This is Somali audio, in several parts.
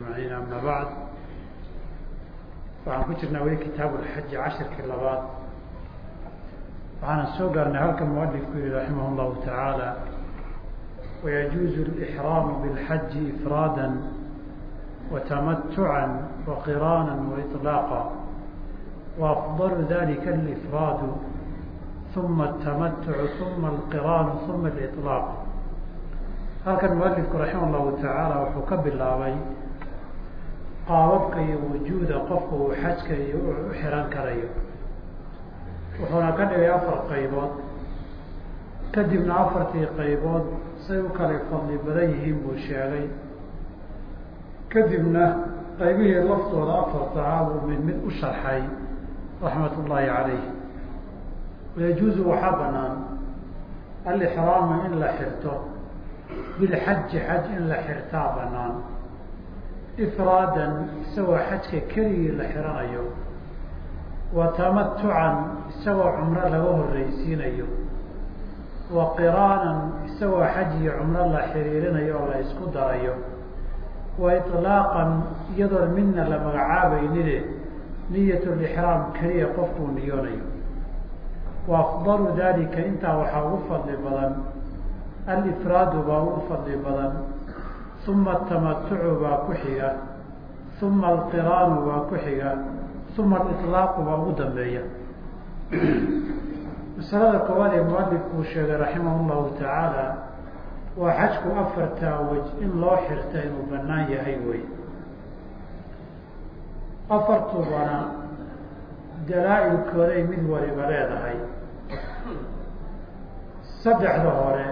ajmaciin ama bacd waxaan ku jirnaa weli kitaabu lxaji cashirkii labaad. Waxaana soo gaarnay halka mualifku yihi raximah llahu tacaala wayajuuzu lixraamu bilxaji ifraada watamatuca waqiraana waiطlaaqa waafdalu dalika alifraadu uma atamatucu uma alqiraanu uma aliطlaaq halkan mualifku raximah llahu tacaala wuxuu ka bilaabay qaababka iyo wujuuda qofku uu xajka iyo u xiran karayo. Wuxuuna ka dhigay afar qaybood. Kadibna afartii qaybood say u kala fadli badan yihiin buu sheegay. Kadibna qaybihii laftooda afartahaa buu mid mid u sharxay raxmat ullaahi calayh wayajuuzu waxaa banaan alixraamu in la xirto bilxaji xaj in la xirtaa banaan ifraadan isagoo xajka keligii la xiranayo wa tamatucan isagoo cumro laga horreysiinayo wa qiraanan isagoo xaj iyo cumro la xiriirinayo oo la isku darayo wa iطlaaqan iyadoon midna la magacaabeynine niyat lixraam keliya qofkuu niyoonayo. Wa afdalu dalika intaa waxaa ugu fadli badan alifraadu baa ugu fadli badan uma atamatucu baa ku xiga uma alqiraanu baa ku xiga uma aliطlaaqu baa ugu dambeeya masalada koowaad ee mualifkuu sheegay raximah llahu tacaala waa xajku afartaa wej in loo xirta inuu banaan yahay wey afartubana dalaa-ilkooday mid waliba leedahay saddexda hore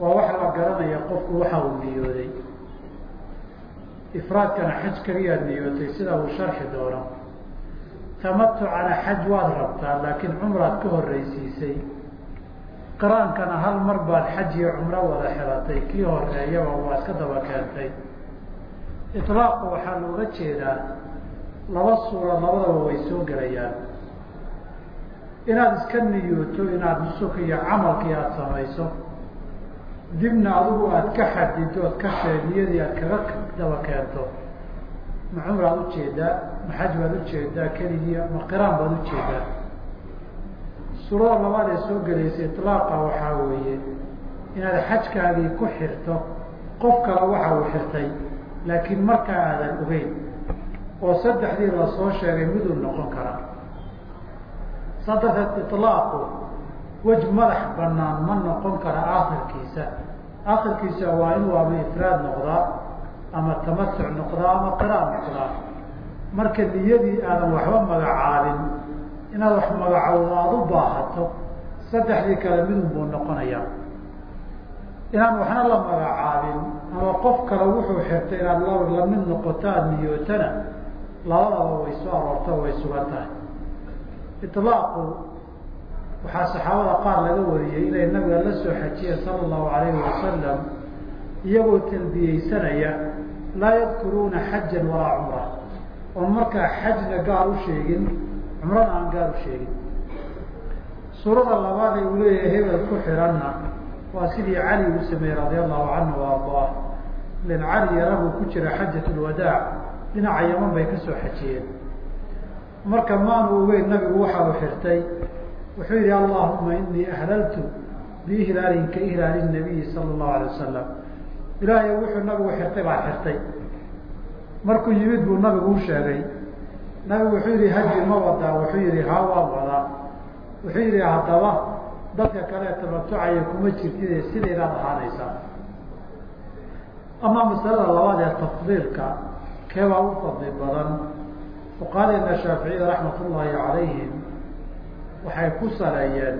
waa wax la garanaya qofku waxa uu niyooday. Ifraadkana xaj keliyaad niyootay sida uu sharxi doono. Tamatucana xaj waad rabtaa laakiin cumraad ka horreysiisay qiraankana hal mar baad xaj iyo cumro wada xiratay kii horeeyaba waa iska daba keentay. Ilaaqu waxaa looga jeedaa laba suura labadaba way soo gelayaan. Inaad iska niyooto inaad nusuk iyo camalkii aada samayso dibna adigu aada ka xadido ood ka sheegiyadii aad kaga daba keento. Ma cumraad u jeedaa ma xaj baad u jeedaa keligii ma qiraan baad u jeedaa suurada labaad ee soo gelaysa iطlaaqa waxaa weeye inaad xajkaagii ku xirto qof kale waxa uu xirtay laakiin markaa aadan ogeyn oo saddexdii la soo sheegay miduu noqon karaa. Saa iطlaaqu wej madax banaan ma noqon kara aakirkiisa aakirkiisa waa inuu ama ifraad noqdaa ama tamatuc noqdaa ama qiraan noqdaa marka niyadii aadan waxba magacaabin inaad wax magacowdo aada u baahato saddexdii kale midun buu noqonayaa. Inaan waxna la magacaabin ama qof kale wuxuu xirtay inaad la la mid noqoto aada niyootana labadaba way soo aroorto way sugan tahay. Ilaaqu waxaa saxaabada qaar laga wariyey inay nabiga la soo xajiyeen sala allahu alayhi wasalam iyagoo talbiyeysanaya laa yadkuruuna xajan walaa cumra. Oon markaa xajna gaar u sheegin cumrana aan gaar u sheegin. Suurada labaad ee uu leeyahay hebel ku xiranna waa sidii cali uu sameeyey radia allahu canhu wa ardaah. Ilan cali yarabuu ku jira xajat lwadaac dhinaca yaman bay ka soo xajiyeen. Marka maanu ogeyn nabigu waxa uu xirtay wuxuu yihi allahuma inii ahlaltu biihlaalin ka ihlaali nabiyi sala allahu alay wasalam ilaahay wuxuu nabigu xirtay baa xirtay. Markuu yimid buu nabigu u sheegay. Nabigu wuxuu yihi haji ma wadaa wuxuu yihi haa waa wadaa. Wuxuu yihi haddaba dadka kale tamatucaya kuma jirtide sidaydaad ahaanaysaa. Amaa masalada labaad ee tafdiilka keebaa u fadli badan? Fuqahadeena shaaficiyada raxmat ullaahi calayhim waxay ku saleeyeen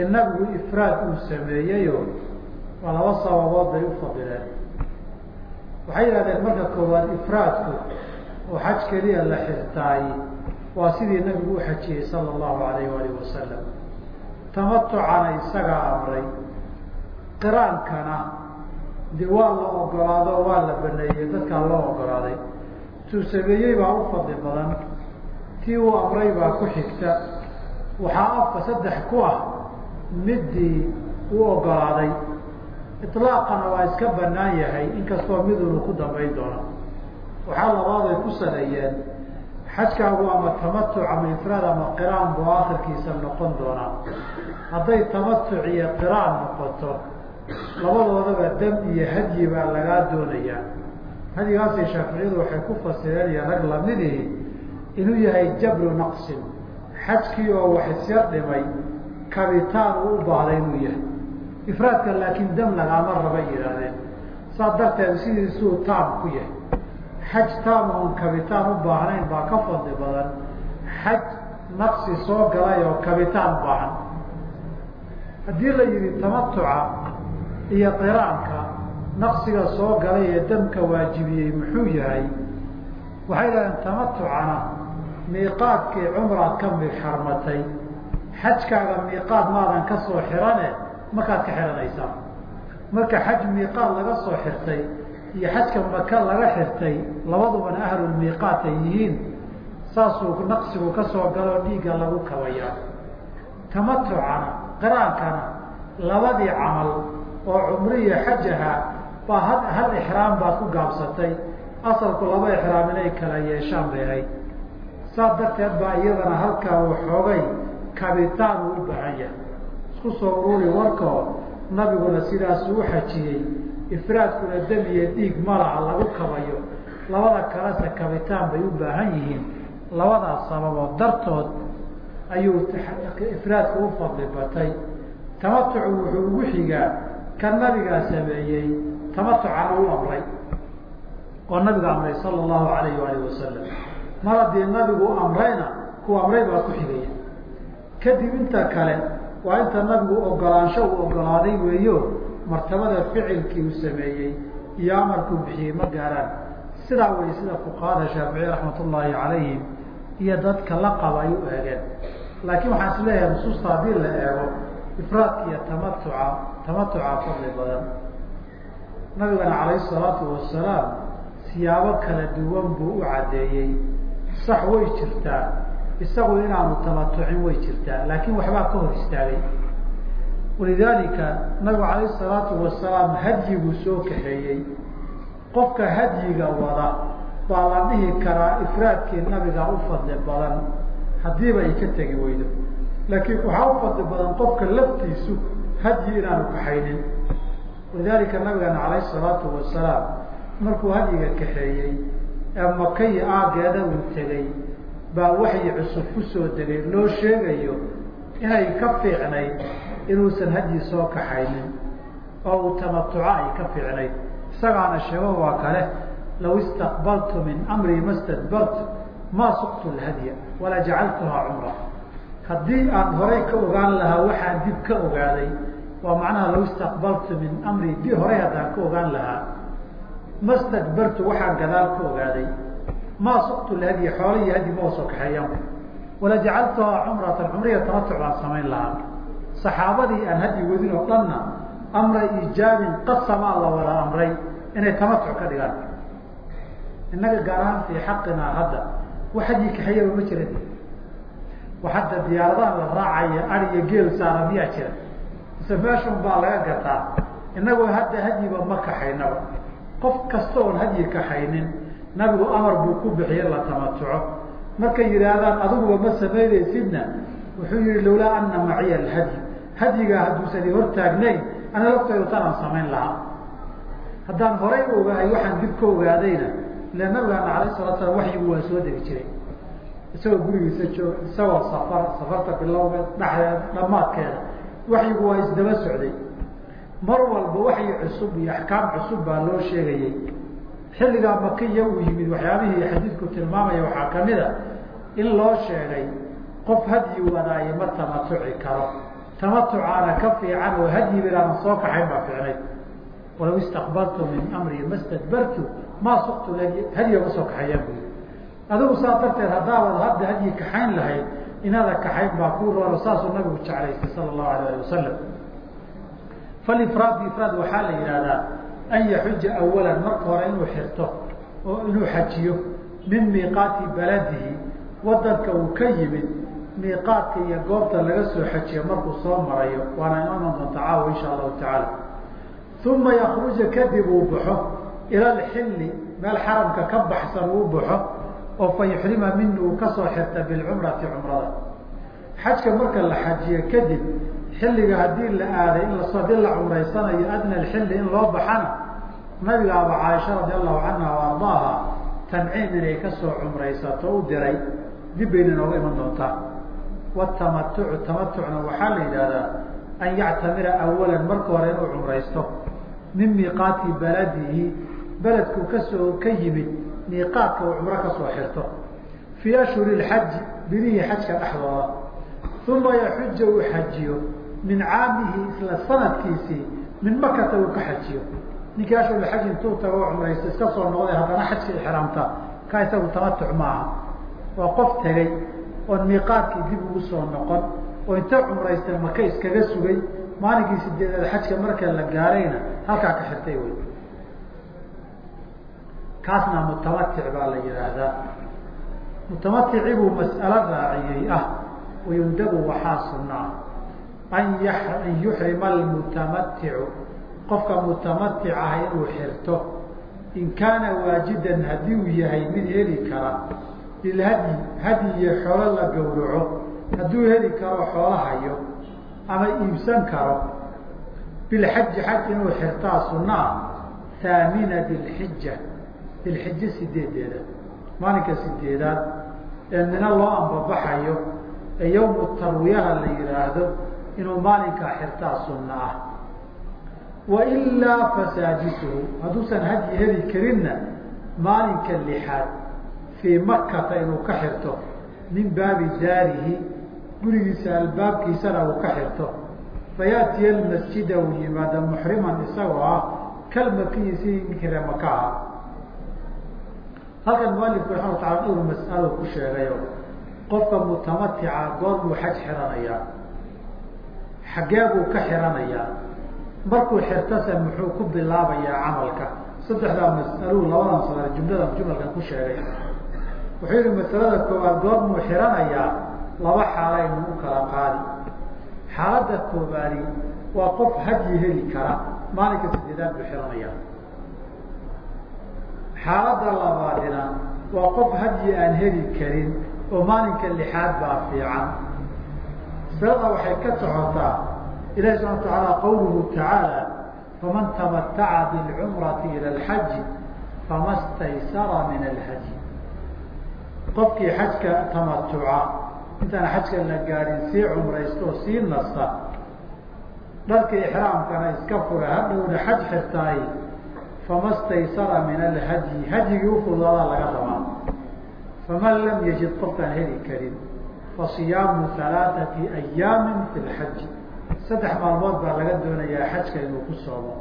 in nabigu ifraad uu sameeyeyo waa laba sababood bay u fadileen waxay yidhahdeen marka koowaad ifraadku oo xaj keliya la xirtaay waa sidii nabigu u xajiyey sala allahu alayh alih wasalam tamatucana isagaa amray. Qiraankana de waa la ogolaado waa la baneeyey dadkaa loo ogolaaday. Tuu sameeyey baa u fadli badan. Tii uu amray baa ku xigta waxaa afka saddex ku ah midii u ogolaaday ilaaqana waa iska banaan yahay inkastoo midunu ku dambayn doono waxaa labaad ay ku saleeyeen xajkaagu ama tamatuc ama ifraad ama qiraan buu akhirkiisa noqon doonaa hadday tamatuc iyo qiraan noqoto labadoodaba dam iyo hadyi baa lagaa doonayaa. Hadyigaasi shaaficiyadu waxay ku fasireen iyo rag lamidihi inuu yahay jabru naqsin xajkii oo wax isyar dhimay kabitaan uu u baahday inuu yahay. Ifraadka laakiin dam lagaama raba yidhaahdeen saas darteed sidiisuu taam ku yahay. Xaj taam oon kabitaan u baahnayn baa ka fadli badan. Xaj naqsi soo galay oo kabitaan baahan. Haddii la yihi tamatuca iyo qiraanka naqsiga soo galay ee damka waajibiyey muxuu yahay? Waxay dhahdeen tamatucana miiqaadkii cumraad ka mid xarmatay xajkaaga miiqaad maadan ka soo xirane markaad ka xihanaysaa marka xaj miiqaad laga soo xirtay iyo xajka maka laga xirtay labadubana ahlulmiiqaat ay yihiin saasuu naqsigu ka soo galoo dhiigga lagu kabayaa. Tamatucana qiraankana labadii camal oo cumriya xaj ahaa baa hal ixraam baad ku gaabsatay. Asalku laba ixraam inay kala yeeshaan bay ahayd saas darteed baa iyadana halkaa waxoogay kabitaan uu u baahan yahay isku soo ururi warkoo nabiguna sidaasuu u xajiyey. Ifraadkuna dam iyo dhiig malaha lagu kabayo. Labada kalese kabitaan bay u baahan yihiin. Labadaas sababood dartood ayuu ifraadka u fadli batay. Tamatucu wuxuu ugu xigaa kan nabigaa sameeyey tamatucana u amray oo nabiga amray sala allahu alayh waalih wasalam mar haddii nabigu amrayna kuwa amray baa ku xigaya. Kadib inta kale waa inta nabigu ogolaansho uu ogolaaday weeyo martabada ficilkii uu sameeyey iyo amarkuu bixiyey ma gaaraan. Sidaa wey sida fuqahada shaaficiye raxmat ullaahi calayhim iyo dadka la qaba ay u eegeen. Laakiin waxaan is leeyahay nusuusta haddii la eego ifraadka iyo tamatuca tamatuca fadli badan. Nabigana calayhi salaatu wasalaam siyaabo kala duwan buu u caddeeyey sax way jirtaa isagu inaanu tamatucin way jirtaa laakiin waxbaa ka hor istaagay. Walidaalika nabigu calayhi salaatu wasalaam hadyiguu soo kaxeeyey. Qofka hadyiga wada baa la dhihi karaa ifraadkii nabiga u fadli badan haddiiba ay ka tegi weydo. Laakiin waxaa u fadli badan qofka laftiisu hadyi inaanu kaxaynin walidaalika nabigana calayhi salaatu wasalaam markuu hadyiga kaxeeyey ee makayi aageeda uu tegey baa waxyi cusub ku soo degay loo sheegayo inay ka fiicnayd inuusan hadyi soo kaxaynin oo uu tamatuco ay ka fiicnayd. Isagaana sheego waa kale law istaqbaltu min amrii ma stadbartu maa suqtu lhadya walaa jacaltuhaa cumra. Haddii aan horay ka ogaan lahaa waxaan dib ka ogaaday waa macnaha law istaqbaltu min amrii di horay haddaan ka ogaan lahaa ma stadbartu waxaan gadaal ka ogaaday. Maa suqtu lhadya xoola iyo hadyi ma kaxeeyaan. Wala jacaltuhaa cumratan cumriya tamatuc baan samayn lahaa. Saxaabadii aan hadyi wadin oo dhanna amra iijaabin qasamaa la wada amray inay tamatuc ka dhigaan. Innaga gaar ahaan fii xaqinaa hadda wax hadyi kaxeeyaba ma jiran wax hadda diyaaradaha la raacaya ari iyo geel saara miyaa jira? Mise meeshun baa laga gataa? Innagoo hadda hadyiba ma kaxaynaba qof kasta oon hadyi kaxaynin nabigu amar buu ku bixiye la tamatuco. Markay yidhaahdaan adiguba ma samaynaysidna wuxuu yihi lawlaa ana maciya alhadyi. Hadyigaa hadduusan i hortaagnayn ana laftaydu tanaan samayn lahaa. Haddaan horay ogahay waxaan dib ka ogaadayna ila nabigana alayh salatu slam waxyigu waa soo degi jiray. Isagoo gurigiisa joog isagoo safar safarta bilowgeed dhexdeeda dhammaadkeeda waxyigu waa isdaba socday mar walba waxyi cusub iyo axkaam cusub baa loo sheegayey xilligaa makiya uu yimid waxyaabihii xadiidku tilmaamaya waxaa ka mid a in loo sheegay qof hadyi wadaaye ma tamatuci karo. Tamatucaana ka fiican oo hadyi binaanan soo kaxayn baa fiicnayd walaw istaqbaltu min amrii ma stadbartu maa suktu hadyiga ma soo kaxeeyaan buyi adigu saas darteed haddaabad hadda hadyi kaxayn lahayd inaada kaxayn baa kuu rooro saasuu nabigu jeclaystay sala allahu alayh ali wasalam falifraad ifraad waxaa la yidhahdaa an yaxuja awalan marka hore inuu xirto oo inuu xajiyo min miiqaati baladihi wadanka uu ka yimid miiqaadka iyo goobta laga soo xajiyo markuu soo marayo waana imaman doonta caawa insha allahu tacaala uma yakruja kadib uu baxo ila alxilli meel xaramka ka baxsan uu baxo oo fa mini uu ka soo xirta bilcumrati cumrada xajka marka la xajiyo kadib xilliga haddii la aaday in haddii la cumraysanayo adna alxilli in loo baxana nabiga aba caaisha radi allahu canha o ardaaha tanciim inay ka soo cumraysato u diray dib bayna nooga iman doontaa. Watamatucu tamatucna waxaa la yidhahdaa an yactamira awalan marka hore inuu cumraysto min miiqaati baladihi beledku ka soo ka yimid miiqaadka uu cumro ka soo xirto fii ashhuri lxaji bilihii xajka dhexdooda. Uma yaxuja uu xajiyo min caamihi isla sanadkiisii min makata uu ka xajiyo. Ninkii ashhurlxaj intuu tago cumraysto iska soo noqday haddana xajka ixraamta. Ka isagu tamatuc maaha. Waa qof tegey oon miiqaadkii dib ugu soo noqon oo inta cumraystay maka iskaga sugay maalinkii sideedaad xajka marka la gaarayna halkaa ka xirtay wey kaasna mutamatic baa la yihaahdaa mutamaticii buu mas'alo raaciyey ah wayundabu waxaa sunnaa. an an yuxrima almutamaticu qofka mutamatic ah inuu xirto in kaana waajidan haddii uu yahay mid heli kara lilhadyi hadyi iyo xoolo la gowraco hadduu heli karo xoolo ama iibsan karo bilxaji xaj inuu xirtaa sunaa haamina dilxija dilxije sideedeeda maalinka sideedaad ee mina loo ambabaxayo ee yawmu tarwiyaha la yihaahdo inuu maalinkaa xirtaa sunna ah. Wailaa fasaajisuhu hadduusan hadyi heli karinna maalinka lixaad fii makata inuu ka xirto min baabi daarihi gurigiisa albaabkiisana uu ka xirto. Fayaatiya almasjida uu yimaado muxriman isagoo ah kalmakiyi sidii ninkii ree makaha halkan mualifku watacala dhowr mas'alo ku sheegayo qofka mutamatica goor buu xaj xiranayaa xaggee buu ka xiranayaa markuu xirtase muxuu ku bilaabayaa camalka. Saddexdaa mas'aluu labadan sadar jumladan jumalkan ku sheegay. Wuxuu yihi masalada koowaad goor buu xiranayaa laba xaala inuu u kala qaadi. Xaaladda koobaadi waa qof hadyi heli kara maalinka sideedaad buu xiranayaa xaaladda labaadina waa qof hadyi aan heli karin oo maalinka lixaad baa fiican. Masalada waxay ka socotaa ilahi subxana watacaala qawluhu tacaala faman tamataca bilcumrati ila alxaji fama staysara min alhadyi qofkii xajka tamatuca intaan xajka la gaadhin sii cumraysto sii nasta dharka ixraamkana iska fura hadhowna xaj xirtaay fama staysara min alhadyi hadyigii ufudaadaa laga rabaa faman lam yajid qofkaan heli karin fasiyaamu halaaثati ayaami fi lxaji saddex maalmood baa laga doonayaa xajka inuu ku soomo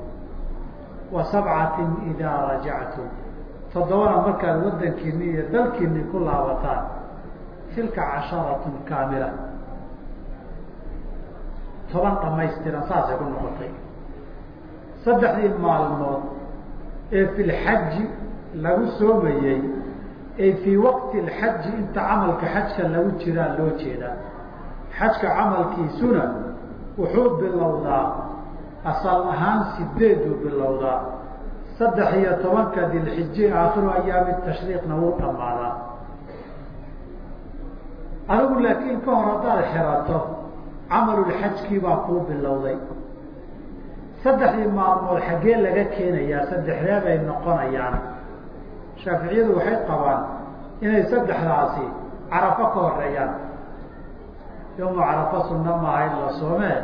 wa sabcatin idaa rajactum. Toddobana markaad wadankiini iyo dalkiini ku laabataan tilka casharatun kaamila. Toban dhamaystiran saasay ku noqotay. Saddexdii maalmood ee fi lxaji lagu soomayey ee fii waqti lxaji inta camalka xajka lagu jiraa loo jeedaa. Xajka camalkiisuna wuxuu bilowdaa asal ahaan sideeduu bilowdaa. Saddex iyo tobanka dilxije aakhiru ayaami tashriiqna wuu dhammaadaa. Adigu laakiin ka hor haddaad xirato camalulxajkii baa kuu bilowday. Saddexdii maalmood xaggee laga keenayaa saddexdee bay noqonayaan. Shaaficiyadu waxay qabaan inay saddexdaasi carafo ka horeeyaan yawma carafo sunna maaha in la soomee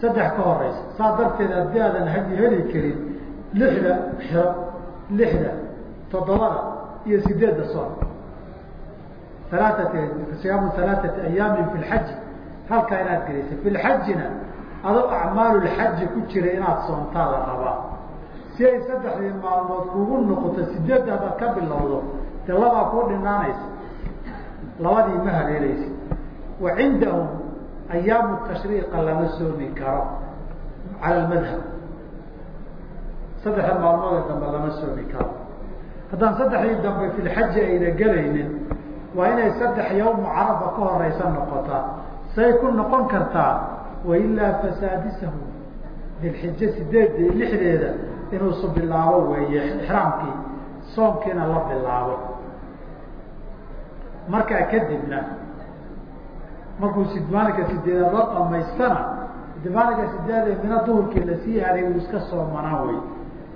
saddex ka horeysa saa darteed haddii aadan hadyi heli karin lixda xiro lixda toddobada iyo sideedda soon alaaat siyaamu alaaati ayaamin fi lxaji halkaa inaad gelaysa fi lxajina adoo acmaalulxaji ku jira inaad soontaa la rabaa si ay saddexdii maalmood kugu noqoto sideedda haddaad ka bilowdo dee labaa kuu dhinaanaysa labadii ma haleelaysa wa cindahum ayaamu tashriiqa lama soomi karo cala madhab saddexda maalmoodee dambe lama soomi karo. Haddaan saddexdii dambe fi lxaji ayna gelaynin waa inay saddex yawma carafa ka horeysa noqotaa. Say ku noqon kartaa wailaa fasaadisahu dilxije sideedii lixdeeda inuusu bilaabo weeye ixraamkii soomkiina la bilaabo. Markaa markuu maalinka sideedaad la dhamaystana maalinka sideedaad mina duhurkii la sii aaday uu iska soomanaa wey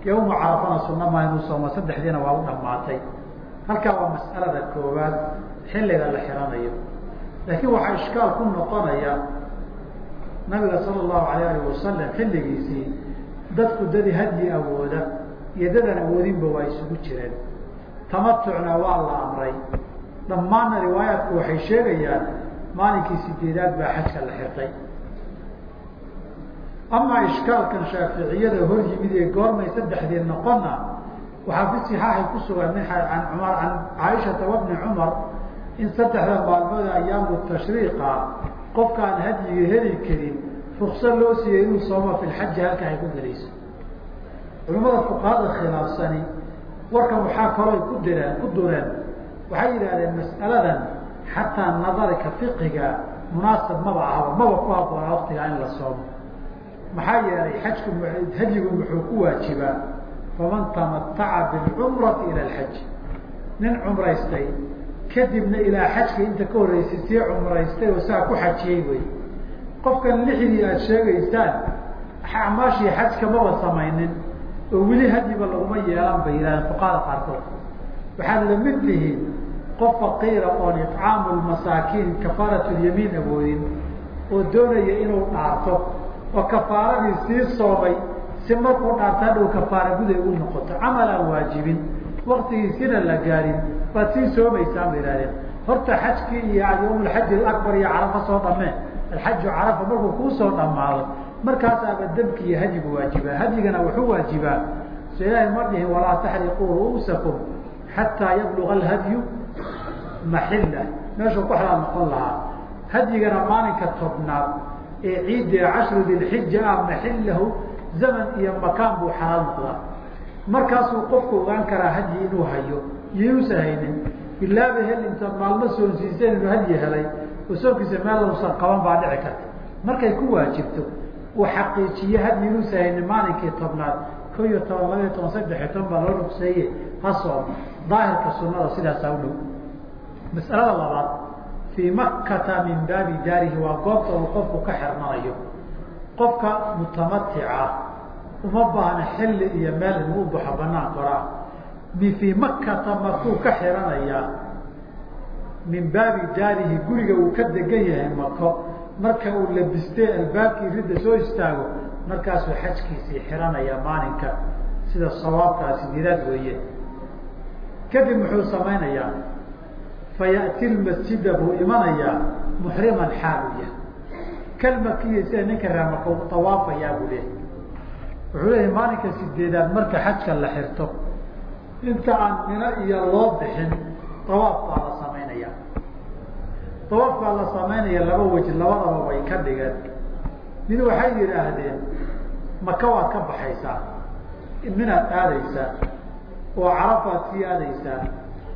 yawma carafana sunna maa inuu sooma saddexdiina waa u dhamaatay halkaa waa mas'alada koowaad xilliga la xiranayo. Laakiin waxaa ishkaal ku noqonaya nabiga sala allahu alayh alih wasalam xilligiisii dadku dadi hadyi awooda iyo dadan awoodinba waa isugu jireen. Tamatucna waa la amray. Dhammaanna riwaayaatku waxay sheegayaan maalinkii sideedaad baa xajka la xirtay. Amaa ishkaalkan shaaficiyada hor yimid ee goormay saddexdii noqona waxaa fi sixaaxi ku sugan min an cumar can caaishata wabni cumar in saddexda maalmood ayaamu tashriiqa qofkaan hadyiga heli karin rukso loo siiyey inuu sooma fi lxaji halka ay ku gelayso. Culamada fuqahada khilaafsani warkan waxaa kaloo ku direen ku dureen waxay yidhahdeen mas'aladan xataa nadarika fiqiga munaasab maba ahaba maba ku haboona waktigaa in la soomo. Maxaa yeelay xajku hadyigu muxuu ku waajibaa faman tamataca bilcumrati ila alxaji. Nin cumraystay kadibna ilaa xajka inta ka horreysay sii cumraystay oo saa ku xajiyey wey. Qofkan lixdii aada sheegaysaan acmaashii xajka maba samaynin oo weli hadyiba laguma yeelan bay yidhahdeen fuqahada qaarkood. Waxaad la mid tihiin qof faqiira oon icaamu lmasaakiin kafaarat lyamiin awoodin oo doonaya inuu dhaarto oo kafaaradii sii soomay si markuu dhaarto hadhow kafaara guday u noqoto camal aan waajibin waktigiisina la gaadhin baad sii soomaysaan ba yihahdeen horta xajkii iyo yawm alxaji alabar iyo carafa soo dhameen alxaju carafa markuu kuu soo dhamaado markaasaaba demki iyo hadyigu waajibaa hadyigana wuxuu waajibaa. So ilaahay ma dhihin walaa taxriquu ru'uusakum xataa yabluga alhadyu maxilla meeshuu ku xalaal noqon lahaa. Hadyigana maalinka tobnaad ee ciidda cashru dilxija ah maxillahu zaman iyo makaan buu xalaal noqdaa. Markaasuu qofku ogaan karaa hadyi inuu hayo iyuusan haynin. Bilaaba hel intaad maalmo soonsiiseen inuu hadyi helay oo soonkiisa meel uusan qaban baa dhici karta. Markay ku waajibto uu xaqiijiye hadyi inuusan haynin maalinkii tobnaad ko iyo toban labaiyo toban saddexiyo toban baa loo rugseeye ha soom daahirka sunada sidaasaa u dhow mas'alada labaad fii makkata min baabi daarihi waa goobta uu qofku ka xirmanayo qofka mutamatica uma baahna xilli iyo meel inuu baxo banaan koraa mi fii makkata makuu ka xiranayaa min baabi daarihi guriga uu ka degan yahay mako marka uu labistee albaabkii ridda soo istaago markaasuu xajkiisii xiranaya maalinka. Sida sawaabkaasi diraad weeye. Kadib muxuu samaynayaa fayati lmasjida buu imanayaa muxriman xaaluya kalmakiya sida ninka reemaka u awaafayaa buu leehay wuxuu leeyahay maalinka sideedaad marka xajka la xirto inta aan mino iyo loo bixin awaaf baa la samaynaya awaaf baa la samaynaya laba weji labadaba way ka dhigeen mid waxay yidhaahdeen maka waad ka baxaysaa minaad aadaysaa oo carafaad sii aadaysaa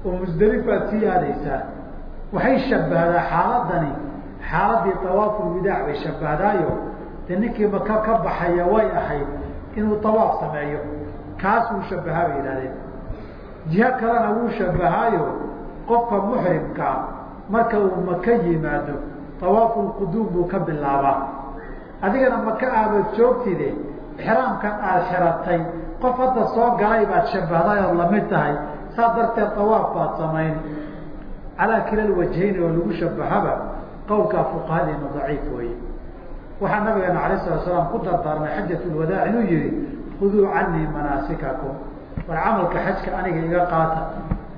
oo musdalifaad sii aadaysaa waxay shabahdaa xaaladani xaaladii tawaafulwidaac bay shabahdaayo dee ninkii maka ka baxaya way ahayd inuu tawaaf sameeyo kaasuu shabahaa bay yidhahdeen jiho kalena wuu shabahaayo qofka muxrimkaa marka uu maka yimaado tawaafulquduum buu ka bilaabaa. Adigana maka aabad joogtide ixraamkan aada xiratay qof hadda soo galay baad shabahday la mid tahay saas darteed tawaaf baad samayn. Calaa kila lwajhayni oo lagu shabahaba qowlkaa fuqahadeena daciif weeye. Waxaa nabigeena alayh salatu salaam ku dardaarmay xajat lwadaac inuu yihi khuduu canii manaasikakum. War camalka xajka aniga iga qaata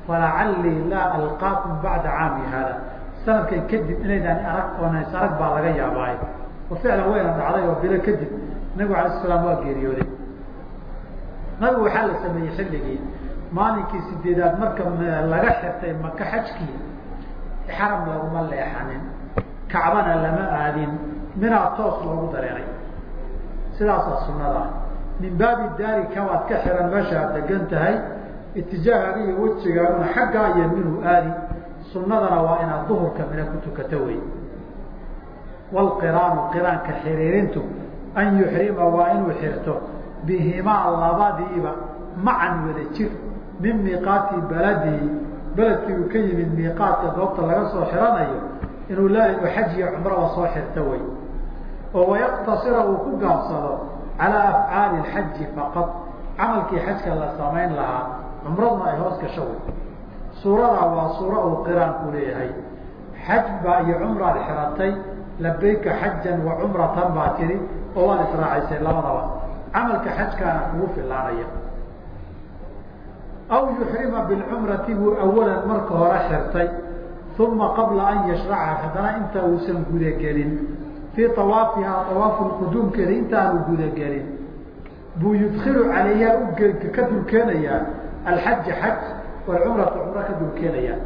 falacallii laa alqaakum bacda caami haada. Sanadkan kadib inaydaan arag oonas arag baa laga yaabaay oo ficlan wayna dhacday oo bilo kadib nabigu alay sl waa geeriyooday. Nabigu waxaa la sameeyey xilligii maalinkii sideedaad marka laga xirtay maka xajkii xaram laguma leexanin kacbana lama aadin minaa toos loogu dareeray. Sidaasaa sunada min baabi daari kabaad ka xiran meesha degan tahay itijaahaaga iyo wejigaaguna xaggaa iyo aadi. Sunadana waa inaad duhurka mina ku tukato wey. Wlqiraanu qiraanka xiriirintu an yuxrima waa inuu xirto bihimaa labadiiba macan wada jir min miiqaati baladihi beledkii uu ka yimid miiqaadka goobta laga soo xiranayo inuu laa xaj iyo cumraba soo xirto wey oo wayaqtasira uu ku gaabsado calaa afcaali xaji faqad camalkii xajka la samayn lahaa cumradna ay hoos gasho wey suuradaa waa suura uu qiraanku leeyahay. Xaj baa iyo cumraad xiratay labayka xajan wa cumratan baa tiri oo waad israacaysay labadaba. Camalka xajkaana kugu filaanaya aw yuxrima bilcumrati buu awalan marka hore xirtay uma qabla an yashraca haddana inta uusan gudagelin fii awaafihaa awaafu quduumkeeda intaanu gudagelin buu yudkilu calayha ka dulkeenayaa alxaja xaj walcumrata cumro ka dulkeenayaa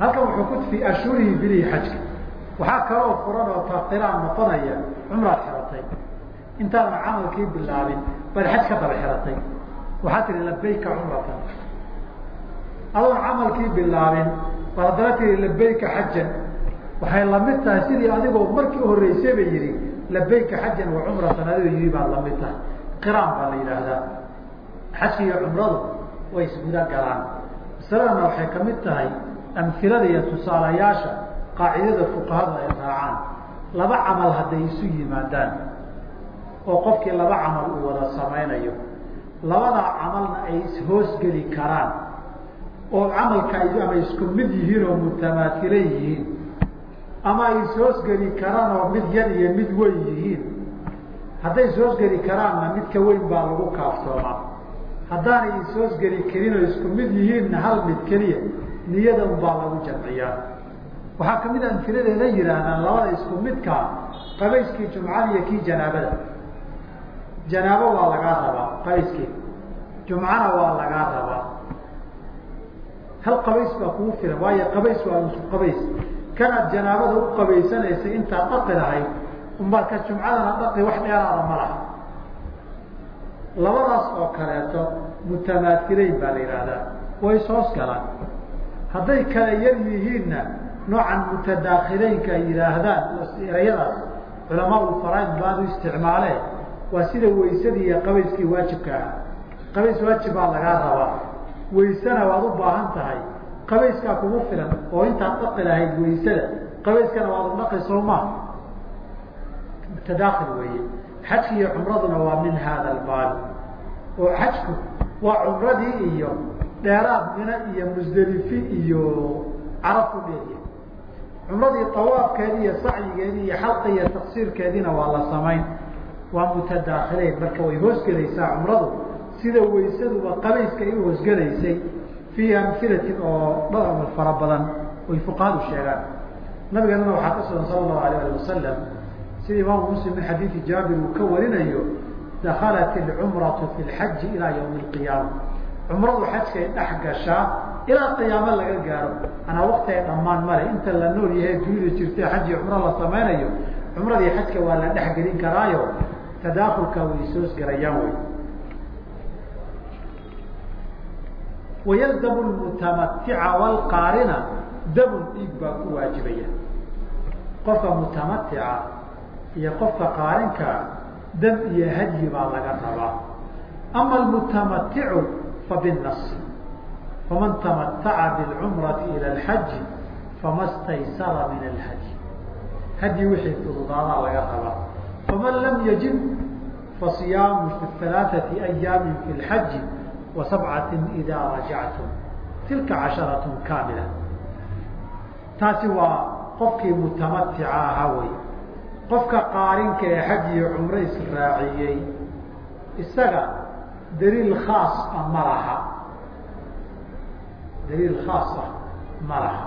halkan wuxuu ku fi ashhurihi bilihi xajka waxaa kaloo furan oo taqiraan noqonaya cumraad xiratay intaadan camalkii bilaabin baad xaj ka daba xiratay. Waxaa tihi labayka cumratan. Adoon camalkii bilaabin baad haddana tihi labayka xajan waxay la mid tahay sidii adigoo markii uhoreysay ba yihi labayka xajan wa cumratan adigoo yihi baad la mid tahay. Qiraan baa la yidhaahdaa. Xajka iyo cumradu way isguda galaan. Masaladana waxay ka mid tahay amilada iyo tusaalayaasha qaacidada fuqahada ay raacaan. Laba camal hadday isu yimaadaan oo qofkii laba camal uu wada samaynayo labadaa camalna ay ishoosgeli karaan oo camalka ama isku mid yihiin oo mutamaatila yihiin ama ay ishoosgeli karaan oo mid yar iyo mid weyn yihiin. Hadday ishoosgeli karaanna midka weyn baa lagu kaaftoomaa haddaanay ishoosgeli karin oo isku mid yihiinna hal mid keliya niyada unbaa lagu jamciyaa. Waxaa ka mid a amfiladeeda yihaahdaan labada isku midkaa qabayskii jumcada iyo kii janaabada janaabo waa lagaa rabaa qabayskii jumcana waa lagaa rabaa. Hal qabays baa kugu filan waayo qabays waa isku qabays. Kanaad janaabada u qabaysanaysay intaad dhaqi lahayd unbaad ka jumcadana dhaqi wax dheeraada ma laha. Labadaas oo kaleeto mutamaatileyn baa la yihahdaa way soos galaan. Hadday kala yar yihiinna noocan mutadaakileynka ay erayadaas culamaa ulfaraaid baadu isticmaalee waa sida waysadii iyo qabayskii waajibka ah. Qabays waajib baa lagaa rabaa. Waysana waad u baahan tahay. Qabayskaa kugu filan oo intaad dhaqi lahayd waysada qabayskana waad dhaqi soomaa mutadaakil weeye. Xajki iyo cumraduna waa min hada albaabi oo xajku waa cumradii iyo dheeraad mina iyo musdelifi iyo caraf u dheeriya. Cumradii tawaafkeedii iyo sacyigeedii iyo xalqa iyo taqsiirkeediina waa la samayn waa mutadaakileyn marka way hoosgelaysaa cumradu. Sida waysaduba qabayska ay u hoosgelaysay fii amhilatin oo dha fara badan oy fuqahadu sheegaan. Nabigeenana waxaa ka sugan sala allahu alayh ali wasalam sida imaamu muslim min xadiidi jaabir uu ka warinayo dakhalat ilcumratu fi lxaji ilaa ywmi alqiyaama cumradu xajkay dhex gashaa ilaa qiyaamo laga gaaro. Anaa wakti ay dhammaan male. Inta la nool yahay dunida jirta xaji cumro la samaynayo cumradii xajka waa la dhex gelin karaayo tadaakulka way soosgelayaan wey wayalzamu lmutamatica wlqaarina damun dhiig baa ku waajibaya qofka mutamatica iyo qofka qaarinka dam iyo hadyi baa laga rabaa ama almutamaticu fabinas faman tamataca bilcumrati ila alxaji fama staysara min alhadyi hadyi wixii fududaadaa laga rabaa faman lam yajib fasiyaamu alaaثati ayaami fi lxaji wa sabcati ida rajactum tilka casharat kaamila taasi waa qofkii mutamatica ahaa wey qofka qaarinka ee xaj iyo cumro israaciyey isaga daliil khaas ah ma laha daliil khaas ah ma laha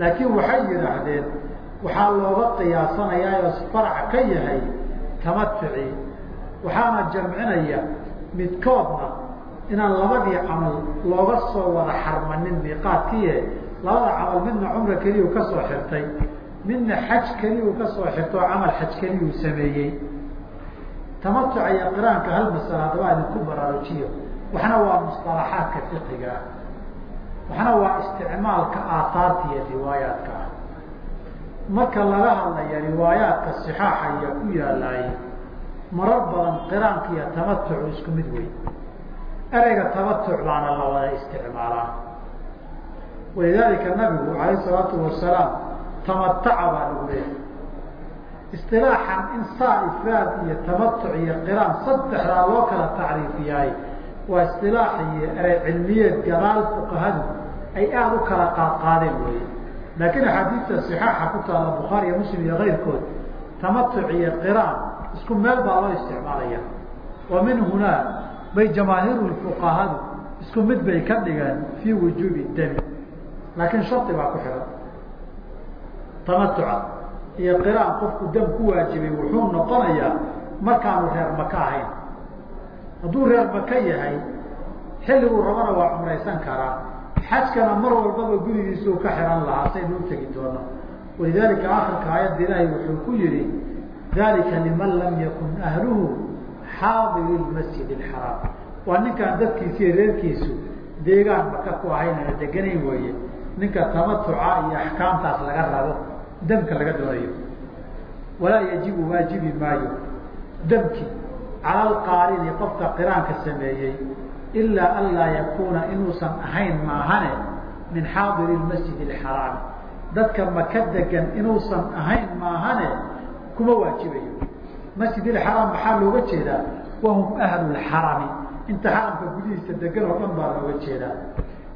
laakiin waxay yidhaahdeen waxaa looga qiyaasanayaa oo farac ka yahay tamatuci waxaana jamcinaya midkoodna inaan labadii camal looga soo wada xarmanin miiqaadkiie labada camal midna cumra keliyu ka soo xirtay midna xaj keliyuu ka soo xirtoo camal xaj keliyuu sameeyey. Tamatuca iyo qiraanka hal masala haddaba idinku baraarujiyo waxna waa musطalaxaadka fiqiga waxna waa isticmaalka aaaarta iyo riwaayaadka. ah marka laga hadlaya riwaayaadka sixaaxa iyo ku yaalaayey marar badan qiraanka iyo tamatucu isku mid wey ereyga tamatuc baana la wada isticmaalaa. Walidaalika nabigu alayh salaatu wasalaam tamataca baa lagu leeyahay. Isilaaxan in saa ifraad iyo tamatuc iyo qiraan saddexdaa loo kala tacriifiyaay waa isilaax iyo erey cilmiyeed gadaal fuqahadu ay aada u kala qaadqaadeen wey laakiin axaadiista صixaaxa ku taala bukhaari iyo muslim iyo kayrkood tamatuc iyo qiraan isku meel baa loo isticmaalaya. Wa min hunaa bay jamaahiiru fuqahadu isku mid bay ka dhigeen fii wujuubi dami. Laakiin shardi baa ku xihan tamatuca iyo qiraan qofku dam ku waajibay wuxuu noqonayaa markaanu reer maka ahayn. Hadduu reer maka yahay xilliguu rabana waa cumraysan karaa xajkana mar walbaba gurigiisuu ka xihan lahaa saynu u tegi doono. Walidaalika akhirka aayadda ilaahay wuxuu ku yihi dalika liman lam yakun ahluhu xaadiri masjid اxaraam waa ninkaan dadkiisa iyo reerkiisu deegaan maka ku ahaynana deganayn weeye. Ninka tamatuca iyo axkaamtaas laga rabo damka laga doonayo. Walaa yajibu waajibi maayo. Damki cala qofka qiraanka sameeyey ilaa an laa yakuuna inuusan ahayn maahane min xaadiri masjid اxaraami dadka maka degan inuusan ahayn maahane kuma waajibayo masjid xaraam maxaa looga jeedaa wahum ahlu xarami inta xaramka gudihiisa degan oo dhan baa looga jeedaa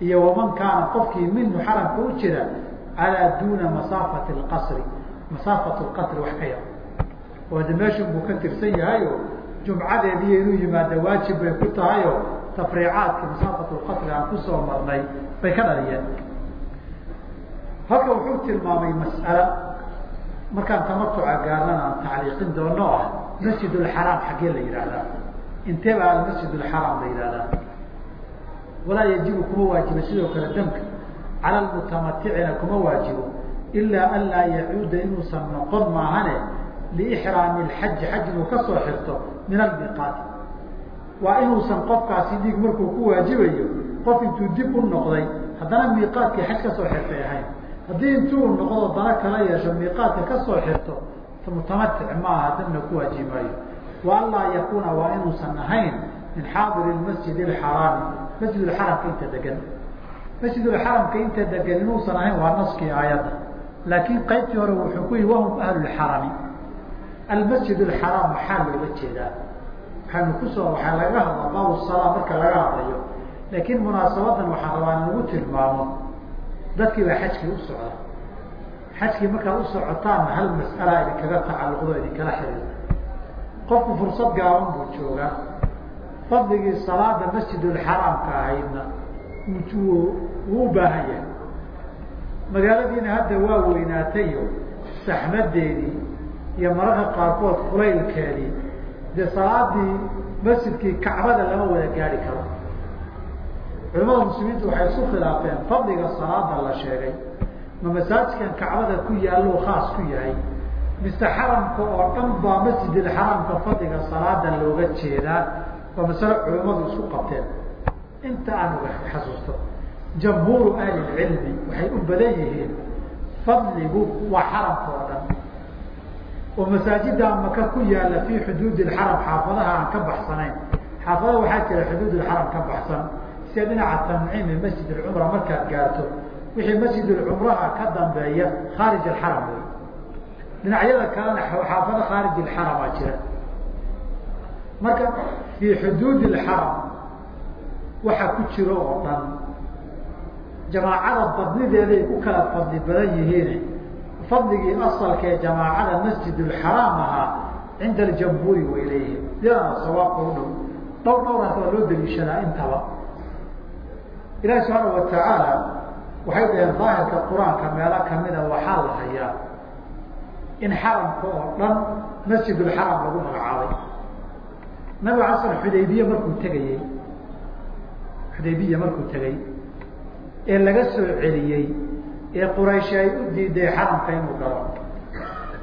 iyo waman kaana qofkii minhu xaramka u jira calaa duuna masaafati qasri masaafat qasri wax ka yar oo de meeshun buu ka tirsan yahayo jumcadeediiyo inuu yimaada waajib bay ku tahayo tafriicaadka musaafatulqasli aan ku soo marnay bay ka dhaliyeen. Halka wuxuu tilmaamay mas'ala markaan tamatuca gaarnan aan tacliiqin doono ah masjid alxaraam xaggee la yidhaahdaa. Intee baa almasjid alxaraam la yidhahdaa walaa yajibu kuma waajiba sidoo kale damka cala almutamaticina kuma waajibo ilaa an laa yacuuda inuusan noqon maahane liixraami alxaji xaj inuu ka soo xirto min almiqaati waa inuusan qofkaasi dhiig markuu ku waajibayo qof intuu dib u noqday haddana miiqaadkii xaj ka xirtay ahayn. Haddii intuu noqdo dana kala yeesho miiqaadka ka soo xirto mutamatic maaha damna ku waajibi maayo yakuuna waa inuusan ahayn min xaadiri masjid اxaraami masjid xaramka inta degan masjid xaramka inta degan inuusan ahayn waa naskii aayadda. Laakiin qaybtii hore wuxuu ku yihi wahum ahlu xarami almasjid اxaraam maxaa looga jeedaa waxaanu ku soo waxaa laga hadlaa baabu salaa marka laga hadlayo. Laakiin munaasabadan waxaa rabaa in tilmaamo. Dadkii baa xajkii u socda. Xajkii markaad u socotaanna hal mas'ala idinkaga tacalluqdo idinkala xiriirta. Qofku fursad gaaban buu joogaa. Fadligii salaada masjidulxaraamka ahaydna wuu u baahan yahay magaaladiina hadda waa weynaatayo saxmadeedii iyo mararka qaarkood kulaylkeedii dee salaadii masjidkii kacbada lama wada gaari karo. Culamada muslimiintu waxay isu khilaafeen fadliga salaada la sheegay. Ma masaajidkan kacbada ku yaallo khaas ku yahay? Mise xaramka oo dhan baa masjidilxaramka fadliga salaada looga jeedaa. Waa masalo culimmadu isku qabteen. Inta aan xasuusto jamhuuru ahli lcilmi waxay u badan yihiin fadligu waa xaramka oo dhan oo masaajida maka ku yaalla fii xuduudi xaram xaafadaha aan ka baxsanayn. Xaafadaha waxaa jira xuduud xaram ka baxsan sida dhinaca tanciimi masjid cumra markaad gaarto. Wixii masjid cumraha ka dambeeya khaarij axaram wey dhinacyada kalena xaafado khaarij xaramaa jira. Marka fii xuduud xaram waxa ku jiro oo dhan jamaacada badnideeday ku kala fadli badan yihiin fadligii asalka ee jamaacada masjid xaraam ahaa cinda aljamhuuri way leeyihiin sidaana sawaabka u dhow. Dhowr dhowraas waa loo daliishadaa intaba. Ilahi subxaana watacaala waxay dhaheen daahirka qur'aanka meelo kamida waxaa la hayaa in xaramka oo dhan masjidulxaram lagu magacaabay. Nabiga ala xudaybiye markuu tegayey xudaybiya markuu tegey ee laga soo celiyey ee qurayshi ay u diiday xaramka inuu galo.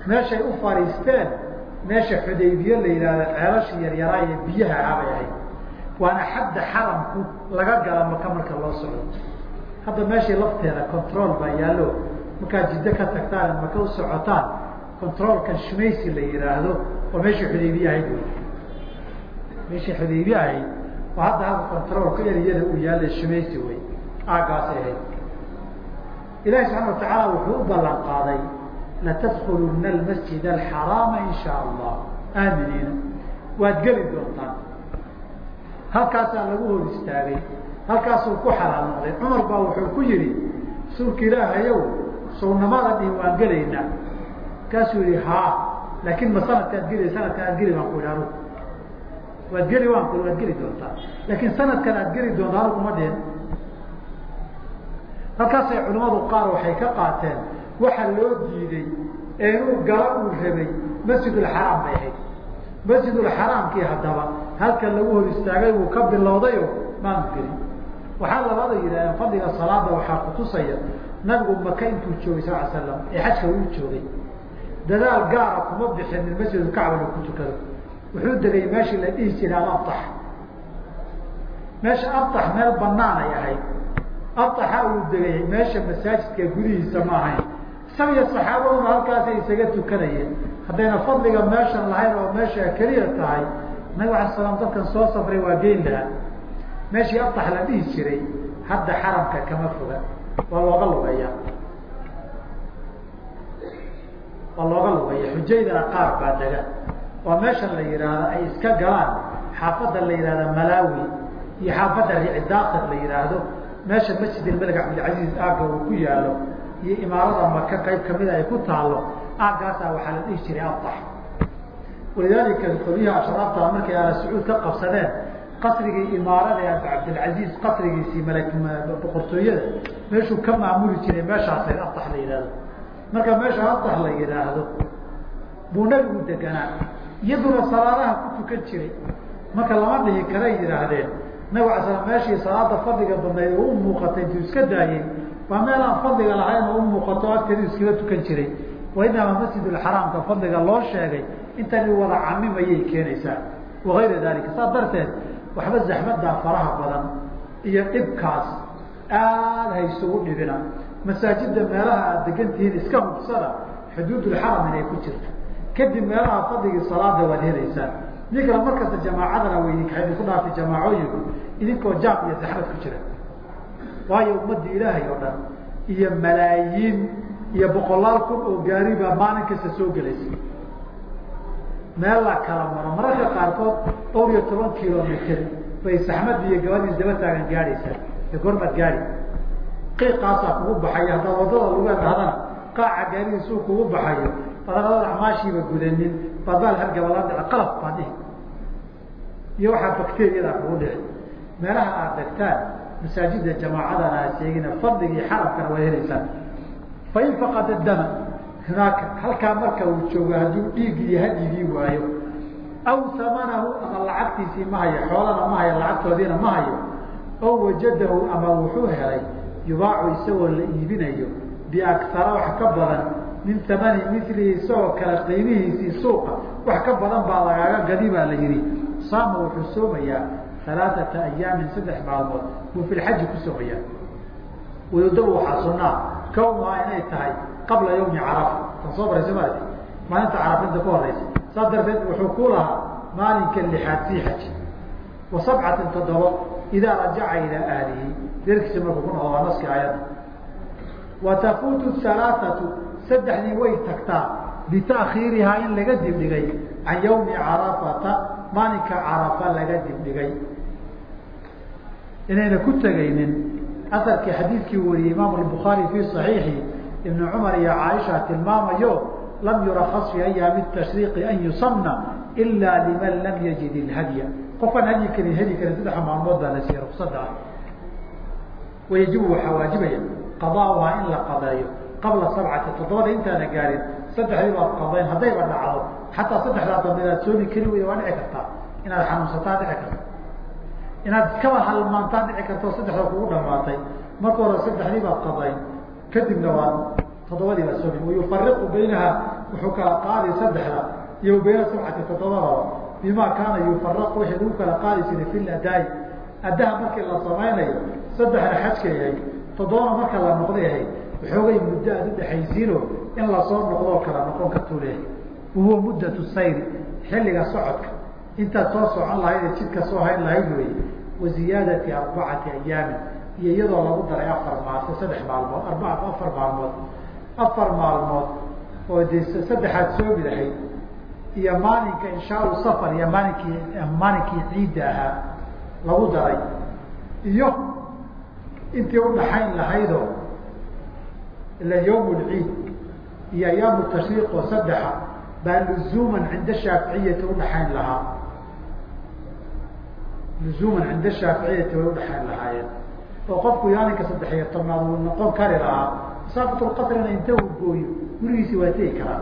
Meeshay u fariisteen meesha xudaybiye la yidhahdo ceelashii yaryaraa ee biyaha ahabay ahayd. Waana xadda xaramku laga gala maka marka loo socdo. Hadda meeshii lafteeda control baa yaallo. Markaad jiddo ka tagtaan maka u socotaan controolkan shumaysi la yihaahdo oo meeshii xudaybiye ahayd meeshii xudaybiye ahayd oo hadda halka controolka eriyada uu yaalla shumaysi wey aagaasay ahayd ilahi subxana watacaala wuxuu u ballan qaaday latadkuluna almasjid alxaraama in shaa allah aaminiina waad geli doontaan halkaasaa lagu hor istaagay halkaasuu ku xalaal noqday cumar baa wuxuu ku yihi rasuulka ilaahayow suwnamada dhihin waan gelaynaa markaasuu yihi haa laakin ma sanadkaad geli sanadkan geli baan ku ihi anugu waad geli waan ku waad geli doontaa laakin sanadkan aad geli doonta anugu ma dhihin halkaasay culimmadu qaar waxay ka qaateen waxa loo diiday ee inuu gala uu rabay masjidulxaraam bay ahayd. Masjidulxaraamkii haddaba halka lagu hor istaagay wuu ka bilowdayo maanu gelin. Waxaa labada yidhahdeen fadliga salaada waxaa kutusaya nabigu maka intuu joogay sal slam ee xajka uu joogay dadaal gaara kuma bixin min masjidulkacba ku tukado. Wuxuu degay meeshii la dhihi jiray alabtax meesha abtax meel banaan ay ahayd abtaxa uu degay meesha masaajidka gudihiisa ma ahayn. Isaga iyo saxaabaduna halkaasay isaga tukanayeen. Haddayna fadliga meeshan lahayn oo meesha keliya tahay nabig ala slam dadkan soo safray waa geyn lahaa. Meeshii abtax la dhihi jiray hadda xaramka kama foga. Waa looga lugeeya waa looga lugeeya xujaydana qaar baa dega. Oo meeshan la yidhaahdo ay iska galaan. Xaafadda la yidhahda malaawi. Iyo xaafadda ricdaakir la yidhaahdo meesha masjid ilmalik cabdilcaziiz aagga uu ku yaalo iyo imaarada maka qayb kamida ay ku taalo aaggaasaa waxaa la dhihi jiray abtax. Walidaalika qolyaha ashraafta markay ala sacuud ka qabsadeen qasrigii imaarada ee cabdilcaziiz qasrigiisii mala boqortooyada meeshuu ka maamuli jiray meeshaasay abtax la yidhahdo marka meesha abtax la yidhaahdo buu nabigu deganaa iyaduna salaadaha ku tukan jiray. Marka lama dhihi karay yidhaahdeen nabig ala slam meeshii salaada fadliga badnayd oo u muuqatay intuu iska daayey waa meel aan fadliga lahayn oo u muuqato agteedu iskaga tukan jiray. Wa inamaa masjidulxaraamka fadliga loo sheegay intani wada camimayay keenaysaa. Wagayra dalika saas darteed waxba zaxmadaa faraha badan iyo dhibkaas aada haysugu dhibina. Masaajida meelaha aad degantihiin iska hubsada xuduudulxaram inay ku jirto kadib meelaha fadligii salaada waad helaysaan kale markasta jamaacadana way idinka idinku dhaafi jamaacooyinku idinkoo jaam iyo zaxmad ku jira. Waayo ummadda ilaahay oo dhan iyo malaayiin iyo boqolaal kun oo gaari baa maalin kasta soo gelaysa meel la kala maro mararka qaarkood dhowr iyo toban kilomitr bay saxmadii iyo gabadii daba taagan gaadhaysaa. E goormaad gaadi qiiqaasaa kugu baxaya haddaad waddada lugeed dhahdana qaaca gaaridiisuu kugu baxayo badanadada acmaashiiba gudanin badbaal hargabala dhici qalaf baa dhihi. Iyo waxaa bakteriyada kugu dhici meelaha aad degtaan masaajida jamaacadana aad sheegina fadligii xaramkana waa helaysaan. Fain faqada dama hunaaka halkaa marka uu joogo hadduu dhiiggii iyo hadyigii waayo aw amanahu ama lacagtiisii ma hayo xoolana ma hayo lacagtoodiina ma hayo aw wajadahu ama wuxuu helay yubaacu isagoo la iibinayo biaktara wax ka badan min amani milihi isagoo kale qiimihiisii suuqa. Wax ka badan baa lagaaga gadi baa la yihi saama wuxuu soomayaa alaaata ayaamin saddex maalmood buu fi ku soomayaa wayudabu waxaa sunaa kawnuhaa inay tahay qabla yawmi carafa. Tan soo baraysa ma maalinta carafa inta ka horeysa saas darteed wuxuu ku lahaa maalinka lixaad sii xaji. Wa sabcatin toddoba idaa rajaca ilaa ahlihi reerkiisa markuu ku noqdo waa naski aayadda. Wa tafuutu saddexdii way tagtaa bitaakiirihaa in laga dibdhigay can yawmi carafata maalinka carafa laga dibdhigay. Inayna ku tegaynin aarkii xadiidkii wariyey imaam bukhaari fii صaxiixi ibn cumar iyo caaisha tilmaamayo lam yurakas fi ayaami tashriiqi an yusamna ila liman lam yajid اhadya qofkaan hadyi karin heli karin saddexa maalmood baa la ruksada ah. Wayajibu waxaa waajibaya qadauhaa in la qadeeyo qabla sabcati toddobada intaana gaarin saddexdii baad qadayn haddayba dhacdo xataa saddexdaa dambe inaad soomi kari weyda waa dhici kartaa. Inaad xanuunsataa dhici karta inaad iskaba halmaantaan dhici karto saddexda kugu dhamaatay marka hore saddexdii baad qadayn kadibna waa toddobadii baad soomi wayufariqu baynaha wuxuu kala qaaday saddexda iyo bayna sabcati toddobadaba bima kaana yufaraqu wixii lagu kala qaadi jiray fi ladaayi addaha markii la samaynayo saddexna xajka yahay toddobana marka la noqda yahay waxoogay muddo aad udhexaysiino in la soo noqdoo kala noqon kartuu leehay wahuwa muddatu sayri xilliga socodka. Intaad soo socon lahayd ee jidka soo hayn lahayd weeye wa ziyaadati arbacati ayaamin. Iyo iyadoo lagu daray afar maal saddex maalmood arba afar maalmood afar maalmood oo de saddexaad soomi lahayd iyo maalinka inshaau safar iyo maalinkii maalinkii ciidda ahaa lagu daray. Iyo intii udhaxayn lahaydoo ila yawm lciid iyo ayaamu tashriiq oo saddexa baa luzuuman cinda shaaficiyati udhaxayn lahaa luzuuman cinda shaaficiyati way udhaxayn lahaayeen oo qofku maalinka saddex iyo tobnaad uu noqon kari lahaa masaafatulqasrina inta uu gooyo gurigiisi waa tegi karaa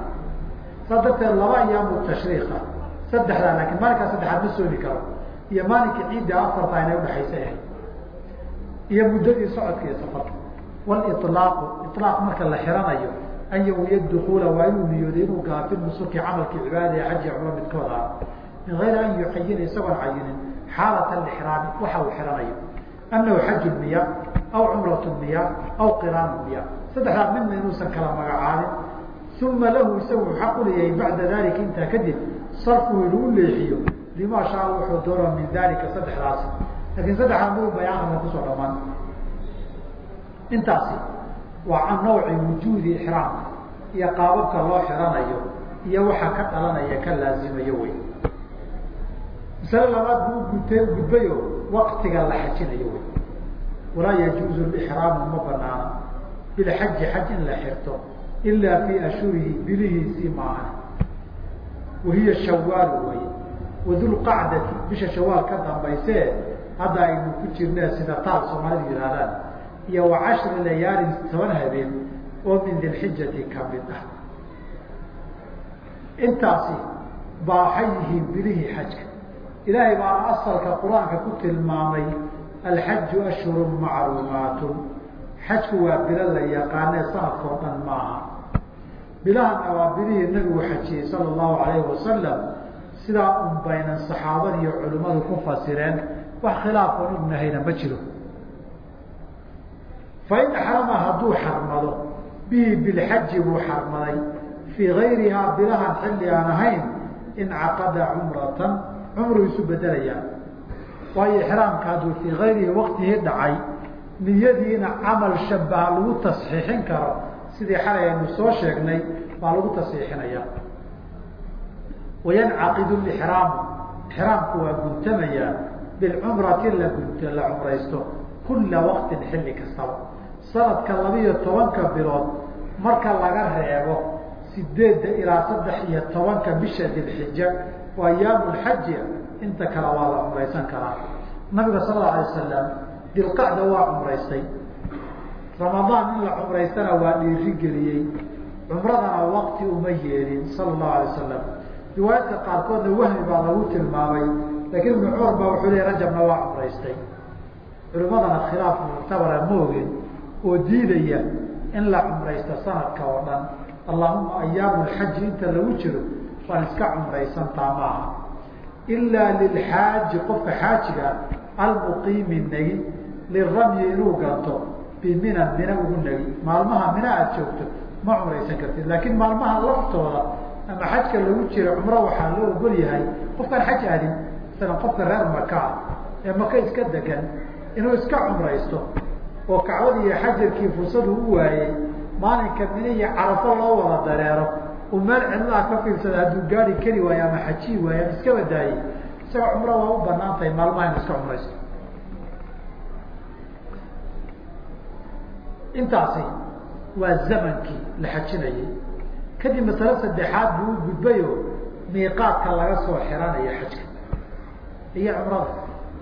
saas darteed laba ayaamu tashriiqa saddexdaa laakiin maalinkaa saddexaad ma soomi karo iyo maalinkii ciidda afarta inay udhaxaysa iyo muddadii socodka iyo safarka walilaaqu ilaaq marka la xiranayo an yawiya dukuula waa inuu niyooday inuu gala fi nusuki camalkii cibaadada xaji cumro midkood ah min gayri an yuxayina isagoon cayinin xaalat alixraami waxa uu xiranayo. Anahu xaju miya aw cumratu miya aw qiraanu miya. Saddexdaa midna inuusan kala magacaabin uma lahu isagu xaq uleeyahay bacda dalika intaa kadib sarfuhu inuu u leexiyo. Lima shaa wuxuu doona min dalika saddexdaas. Lakin saddexdaa muu bay akrina ku soo dhamaan intaasi waa can nawci wujuudi ixraamka iyo qaababka loo xiranayo iyo waxa ka dhalanaya ka laazimayo wey masale labaad buu ugute gudbayo waktiga la xajinayo wey walaa yajuuzu lixraamu ma banaana. Bilxaji xaj in la xirto ilaa fii ashurihi bilihiisii maahan wahiya shawaalu wey wadulqacdati bisha shawaal ka dambayse hadda aynu ku jirne sida taal soomaalidu yihaahdaan iyo wa cashri layaalin toban habeen oo min dilxijati ka mid ah. Intaasi baa waxay yihiin bilihii xajka. Ilaahay baana asalka qur'aanka ku tilmaamay alxaju ashhurun macluumaatun. Xajku waa bilo la yaqaanee sanadkao dhan maaha. Bilahana waa bilihii nabigu xajiyey sala allahu alayhi wasalam sidaa un baynan saxaabada iyo culimmadu ku fasireen wax khilaafoon ognahayna ma jiro fain axrama hadduu xarmado bihi bilxaji buu xarmaday fii gayrihaa bilahan xilli aan ahayn incaqada cumratan cumru isu bedelayaa waayo ixraamka hadduu fii gayrihi waktigii dhacay niyadiina camal shabaha lagu tasxiixin karo sidii xalay aynu soo sheegnay baa lagu tasxiixinaya wayancaqidu lixraamu ixraamku waa guntamayaa bilcumrati la gunt la cumraysto kulla waqtin xilli kastaba sanadka labiiyo tobanka bilood marka laga reebo sideedda ilaa saddex iyo tobanka bisha dilxija oo ayaamu lxaji inta kale waa la cumraysan karaa. Nabiga sal alla alay wasalam dilqacda waa cumraystay ramadaan in la cumraystana waa dhiiri geliyey cumradana waqti uma yeelin sala allahu alay wasalam riwaayadka qaarkoodna wahmi baa lagu tilmaamay laakiin ibnu cumar baa wuxuu leey rajabna waa cumraystay culimadana khilaaf muctabara ma ogin oo diidaya in la cumraysto sanadka oo dhan. Allahuma ayaamu lxaji inta lagu jiro waan iska cumraysantaa maaha. Ilaa lilxaaji qofka xaajiga almuqiimi negi liramyi inuu ganto bimina mina ugu negi maalmaha mina aada joogto ma cumraysan kartid. Laakiin maalmaha laftooda ama xajka lagu jira cumro waxaa loo ogol yahay qofkaan xaj aadin masalan qofka reer maka ah ee maka iska degan inuu iska cumraysto oo kacbadii iyo xajarkii fursadu u waayey maalinka iyo carafo loo wada dareero. Uu meel cidlaha ka fiirsada hadduu gaari kari waayo ama xajii waayo ama iska badaayey isaga cumro waa u bannaan tahay maalmaha iska cumraysto. Intaasi waa zamankii la xajinayay kadib masale saddexaad buu gudbayo miiqaadka laga soo xiranayo xajka. Iyo cumrada.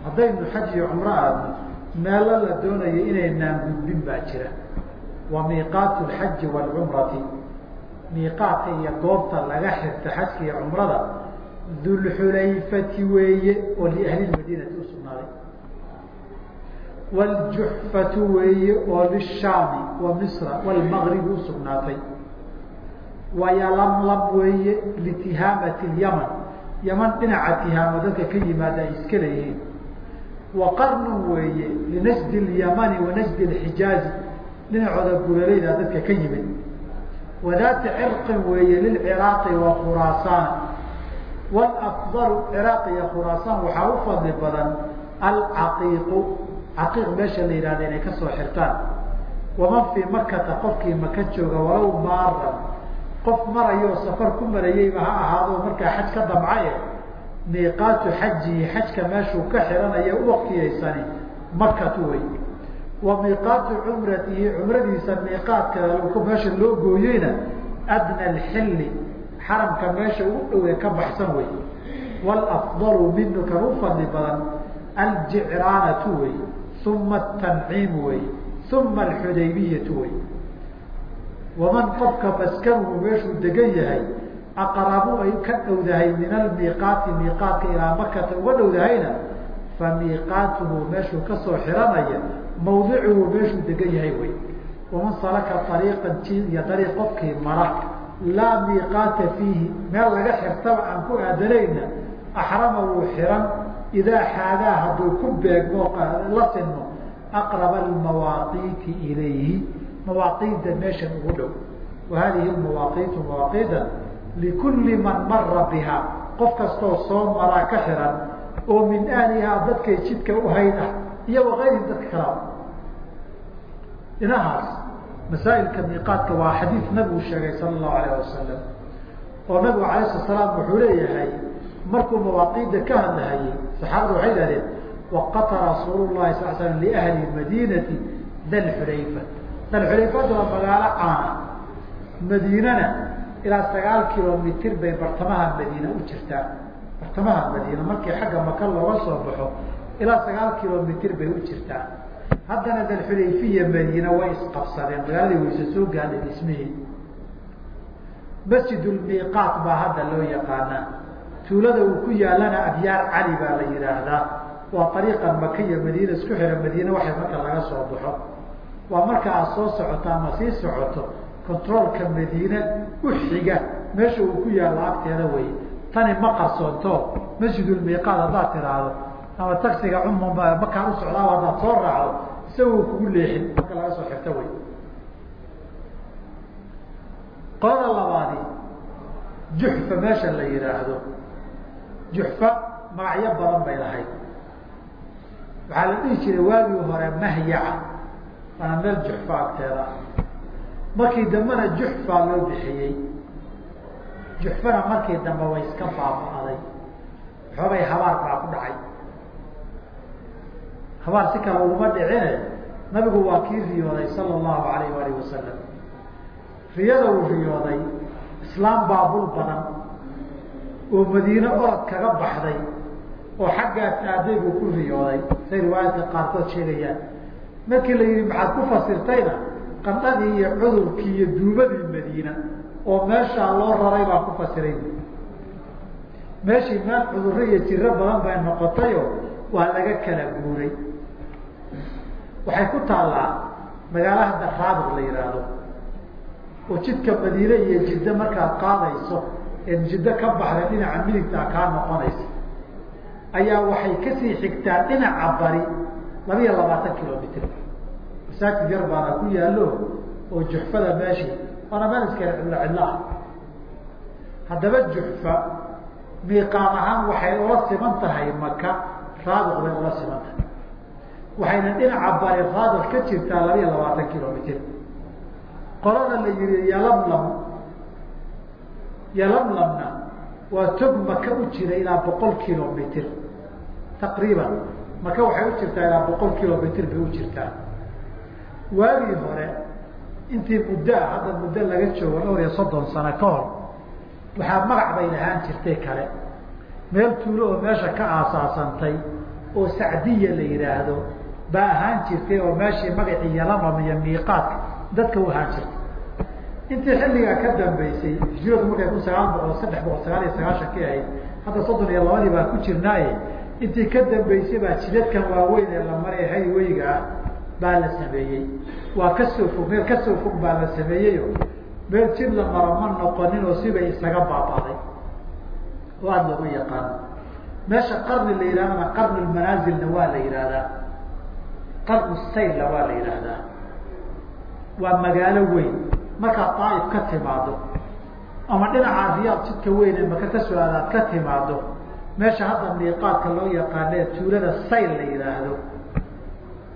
Haddaynu xaj iyo cumro aadno meelo la doonayo inaynaan gudbin baa jira. Wa miiqaatu lxaji waalcumrati miiqaadka iyo goobta laga xirta xajka iyo cumrada dulxulayfati weeye oo liahlilmadiinati usugnaaday wljuxfatu weeye oo lishaami wa misra wlmagribi usugnaatay wayalamlam weeye litihaamati lyaman yaman dhinaca tihaamo dadka ka yimaada ay iska leeyihiin wa qarnun weeye linajdi lyamani wa najdi lxijaazi dhinacooda gulalayda dadka ka yimid. Wadaati cirqin weeye lilciraaqi wa khuraasaan. Wlafdalu ciraaq iyo khuraasaan waxaa u fadli badan alcaqiiqu caqiiq meesha la yihahda inay ka soo xirtaan. Waman fii makata qofkii maka jooga walow maaran qof marayo safar ku marayeyba ha ahaado markaa xaj ka damcaye miiqaatu xajihi xajka meeshuu ka xiranayo u waktiyaysani makatu wey wa miiqaatu cumratihi cumradiisa miiqaadka meesha loo gooyeyna adna alxilli xaramka meesha ugu dhowe ka baxsan wey wlafdalu minu kan u fadli badan aljicraanatu wey uma atanciimu wey uma alxudaybiyatu wey waman qofka maskanuhu meeshuu degan yahay aqrabu ay ka dhowdahay min almiiqaati miiqaatka ilaa makata uga dhowdahayna fa miiqaatuhu meeshuu ka soo xiranaya mawdicuhu meeshuu degan yahay wey waman salaka ariiqan jid iyo qofkii mara laa miiqaata fiihi meel laga xirtaba aan ku aadanayna axrama wuu xiran idaa xaadaa hadduu ku beegmo la sinmo aqraba almawaaqiiti ilayhi mawaaqiida meeshan ugu dhow. Wa hadihi mawaaqiitu mawaaqiida likulli man mara bihaa qof kastoo soo maraa ka xiran oo min ahlihaa dadkay jidka u hayd ah iyo wakayri dadka kalaa dhinahaas masaailka miiqaadka waa xadiid nabigu sheegay sala allahu alayh wasalam oo nabigu alayh sala slaam wuxuu leeyahay markuu mawaaqiida ka hadlahayey saxaabadu waxay dhahdeen waqata rasuul lahi sal slam liahli madiinati dalxulayfa dalxulayfada waa magaalo caana madiinana ilaa sagaal kilomitir bay bartamaha madiina u jirtaa. Bartamaha madiina markii xagga maka looga soo baxo ilaa sagaal kilomitir bay u jirtaa. Haddana dalxulayfiya madiina way isqabsadeen magaaladii wayse soo gaadhay dhismihii. Masjidulmiiqaat baa hadda loo yaqaanaa. Tuulada uu ku yaalana abyaar cali baa la yidhaahdaa waa ariiqan maka iyo madiina isku xira madiine waxay marka laga soo baxo. Waa marka aad soo socoto ama sii socoto controolka madiine u xiga meesha uu ku yaalla agteeda wey tani ma qarsoonto masjidulmiiqaat haddaad tiraahdo. Ama taksiga cumum makaan u socdaa haddaad soo raacdo isagoo kugu leexin marka laga soo xirto wey qolada labaadi juxfa meesha la yidhaahdo juxfa magacyo badan bay lahayd. Waxaa la dhihi jiray waagii hore mahyaca waana meel juxfa agteeda markii dambena juxfa loo bixiyey. juxfana markii dambe way iska baaba'day xoogay habaar baa ku dhacay. Habaar si kale uguma dhicine. Nabigu waa kii riyooday sala allahu alayh alih wasalam riyada uu riyooday islaam baabul badan. Oo madiine orod kaga baxday. Oo xaggaas aaday buu ku riyooday. Say riwaayadka qaarkood sheegayaan. Markii la yihi maxaad ku fasirtayna qandhadii iyo cudurkii iyo duumadii madiina oo meeshaa loo raray baan ku fasiray. Meeshii meel cudurro iyo jiro badan bay noqotayo waa laga kala guuray. Waxay ku taallaa magaala hadda raabiq la yihaahdo oo jidka madiine iyo jiddo markaad qaadayso ee jiddo ka baxda dhinaca midigtaa kaa noqonaysa ayaa waxay ka sii xigtaa dhinaca bari laba iyo labaatan kilomitr masaajid yar baana ku yaallo oo juxfada meeshii waana meel iska cidlo cidlo ah. Haddaba juxfa miiqaam ahaan waxay ula siman tahay maka raabiq bay ula siman tahay. Waxayna dhinaca bari raabiq ka jirtaa laba iyo labaatan kilomitr qolada la yihi yalamlam yalamlamna waa tog maka u jira ilaa boqol kilomitr taqriiban maka waxay u jirtaa ilaa boqol kilomitr bay u jirtaa waagii hore intii muddo ah hadda muddo laga joogo dhowr iyo soddon sano ka hor waxaa magac bay lahaan jirtay kale. Meel tuulo oo meesha ka aasaasantay oo sacdiya la yidhaahdo baa ahaan jirtay oo meeshii magacii yalamam iyo miiqaadka dadka u ahaan jirtay. Intii xilligaa ka dambeysay hijradu markay kun sagaal boqol saddex boqol sagaal iyo sagaashan ka ahayd hadda soddon iyo labadii baa ku jirnaaye intii ka dambeysay baa jidadkan waaweyn ee la maray hayweygaa baa la sameeyey. Waa ka soo fog meel ka soo fog baa la sameeyeyo. Meel jid la maro ma noqonin oo sibay isaga baaba'day oo aada looga yaqaano meesha qarni la yidhahdana qarnu lmanaazilna waa la yidhaahdaa qarnu saylla waa la yidhaahdaa waa magaalo weyn. Markaad daaif ka timaado ama dhinaca riyaad jidka weyn ee maka ka soo aadaad ka timaado meesha hadda miiqaadka loo yaqaanee tuulada sayl la yidhaahdo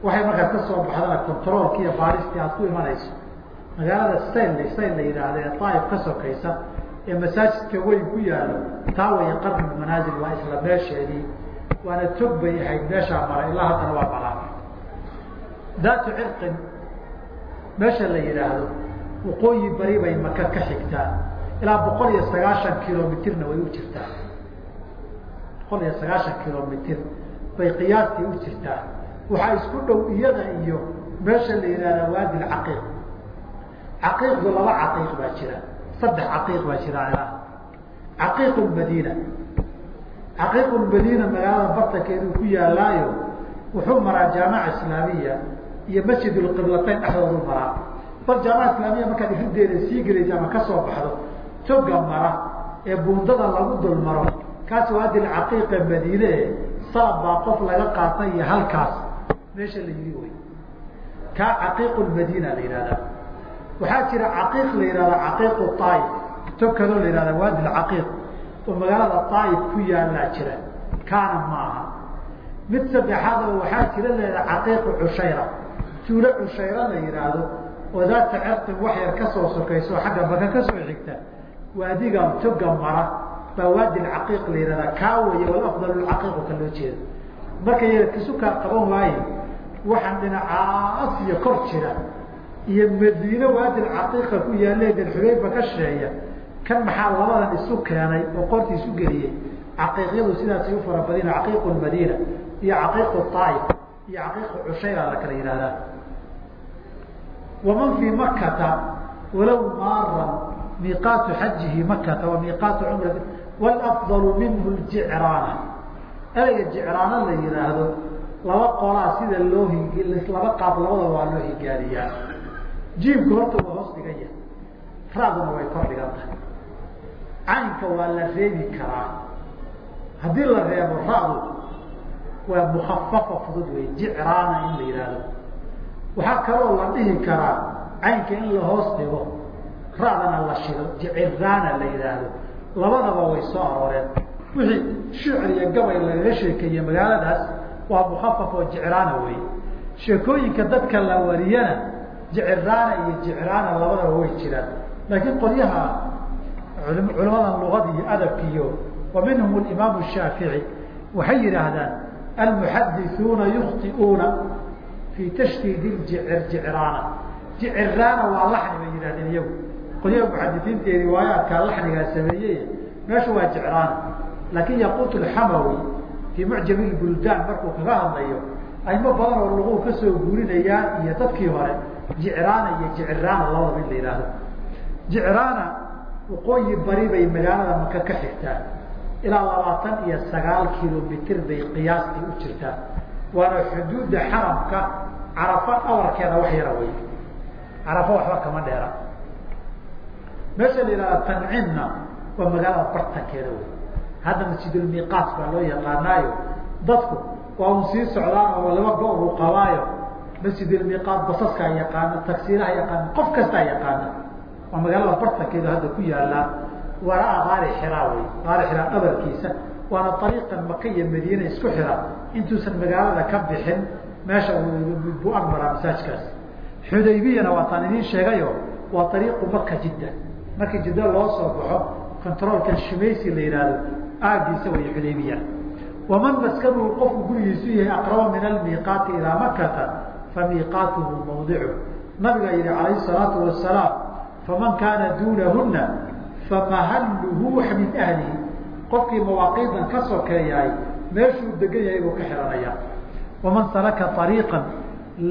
waxay markaad ka soo baxdana controolki iyo baaristii aad ku imanayso. Magaalada sayl sayl la yidhaahdo ee daaif ka sokaysa ee masaajidka weyn ku yaalo taa waya qarni manaasil waa isla meesheedii. Waana tog bay ahayd meeshaa mara ilaa haddana waa maraa daatu cirqin meesha la yidhaahdo waqooyi bari bay maka ka xigtaa. Ilaa boqol iyo sagaashan kilomitirna way u jirtaa. Boqol iyo sagaashan kilomitir bay qiyaastii u jirtaa waxaa isku dhow iyada iyo meesha la yidhahda waadi lcaqiiq caqiiqdu laba caqiiq baa jira. Saddex caqiiq baa jira ilaa caqiiq lmadiina caqiiq lmadiina magaalada bartankeeduu ku yaalaayo wuxuu maraa jaamaca islaamiya iyo masjid lqiblatayn dhexdoodu maraa. Bal jaamaca islaamiya markaad irideeda sii gelaysa ama ka soo baxdo toga mara ee buundada lagu dul maro kaas waadi lcaqiiqa madiine salab baa qof laga qaatay iyo halkaas meesha la yiri wey kaa caqiiq lmadiina la yihahdaa waxaa jira caqiiq la yihahda caqiiq aaif tog kaloo la yihahda waadi lcaqiiq oo magaalada aaif ku yaalaa jira. Kaana ma aha. Mid saddexaad oo waxaa jira leeda caqiiqu cushayra. Tuulo cushayra la yihaahdo oo daata cerqin wax yar ka soo sokayso xagga maka ka soo xigta. Waadiga toga mara baa waadi lcaqiiq la yihahda kaa waya walafdal lcaqiiqu ka loo jeeda marka ykiisukaa qaban waaye waxaan dhinacaas iyo kor jira. Iyo madiine waadi lcaqiiqa ku yaalle dalxulayfa ka sheeya. Kan maxaa labadan isu keenay oo qorti isu geliyey? Caqiiqyadu sidaasay u fara badin caqiiq madiina iyo caqiiq aaif iyo caqiiq cushayra la kala yihahdaa waman fii makata walow maaran miiqaatu xajihi makata wa miiqaatu cumrati walafdalu minhu ljicraana ereyga jicraana la yihaahdo laba qolaa sida loo hig laba qaab labada waa loo higaadiyaa jiimku horta waa hoos dhigan yahay. Raaduna way kor dhigan tahay. Caynka waa la reebi karaa. Haddii la reebo radu waa mukafafa fudud wey jicraana in la yihahdo waxaa kaloo la dhihi karaa caynka in la hoos dhigo radana la shido jiciraana la yihaahdo labadaba way soo arooreen wixii shicr iyo gabay lagaga sheekeeye magaaladaas waa mukafaf oo jicraana wey sheekooyinka dadka la wariyana jiciraana iyo jicraana labadaba way jiraan. Laakiin qolyaha culamadan luqada iyo adabka iyo wa minhum imaamu shaafici waxay yidhaahdaan almuxadisuuna yukhtiuuna fii tashdiid jicraana. Jiciraana waa laxni bay yihahdeen iyagu. Qolyaha muxadisiinta riwaayaadkaa laxnigaa sameeyey meeshu waa jicraana. Laakin yaqut xamawi fii mucjam buldaan markuu kaga hadlayo aymo badan oo luquu ka soo guurinayaan iyo dadkii hore jicraana iyo jiciraana labadaba in la yihahdo jicraana waqooyi bari bay magaalada maka ka xigtaa. Ilaa labaatan iyo sagaal kilomitr bay qiyaastii u jirtaa. Waana xuduudda xaramka carafa awarkeeda wax yara wey carafa waxba kama dheera. Meesha la yihahda tancinna waa magaalada bartankeeda wey hadda masjidulmiiqaat baa loo yaqaanaayo. Dadku waa un sii socdaan oo laba go- buu qabaayo. Masjidulmiiqaat basaskaa yaqaana tagsiiraha yaqaana qof kastaa yaqaana waa magaalada bartankeeda hadda ku yaalaa waraa qaari xiraa wey qaari xiraa dhabarkiisa. Waana ariiqan maka iyo madiina isku xira intuusan magaalada ka bixin meesha buu agmaraa masaajkaas. Xudaybiyana waataan idiin sheegayo waa ariiqu maka jidda. Markii jiddo loo soo baxo controolkan shimaysi la yihahdo aagiisa way xudaybiya waman maskanuhu qofku gurigiisu yahay aqraba min almiiqaati ilaa makata famiiqaatuhu mawdicu nabigaa yihi calayhi salaatu wasalaam faman kaana duunahuna famahalluhu min ahlihi qofkii mawaaqiidan ka sokeeyahay meeshuu degan yahay buu ka xihanaya waman salaka ariiqan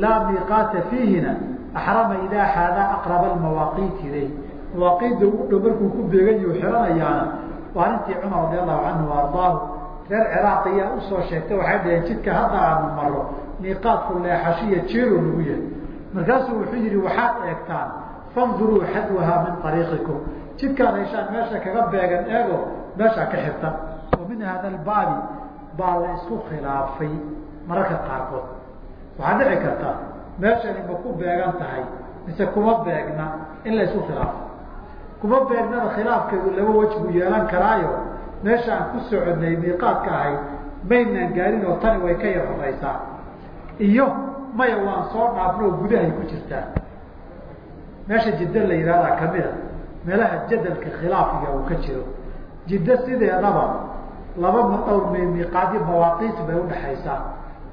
laa miiqaata fiihina axrama idaa xaadaa aqraba almawaaqiiti ilayh mawaaqiidda ugu dhow markuu ku beegan yuu xihanayaana waa arintii cumar radi allahu canhu ardaahu reer ciraaq ayaa u soo sheegtay waxay dhaheen jidka hadda aanu maro miiqaadku leexashiya jeero lagu yahay. Markaasuu wuxuu yihi waxaad eegtaan fanduruu xadwahaa min ariiqikum jidkaad heshaan meesha kaga beegan eego meeshaa ka xirta. Wa min hada albaabi baa la isku khilaafay mararka qaarkood. Waxaa dhici karta meeshani ma ku beegan tahay mise kuma beegna in la isu khilaafo kuma beegnada khilaafkeedu laba wej buu yeelan karaayo. Meesha aan ku soconay miiqaadka ahayd maynaan gaarin oo tani way ka yar horeysaa iyo maya waan soo dhaafno gudahay ku jirtaa. Meesha jiddo la yihahdaa kamida meelaha jadalka khilaafiga uu ka jiro. Jiddo sideedaba laba dhowr miiqaadyo mawaaqiit bay udhaxaysaa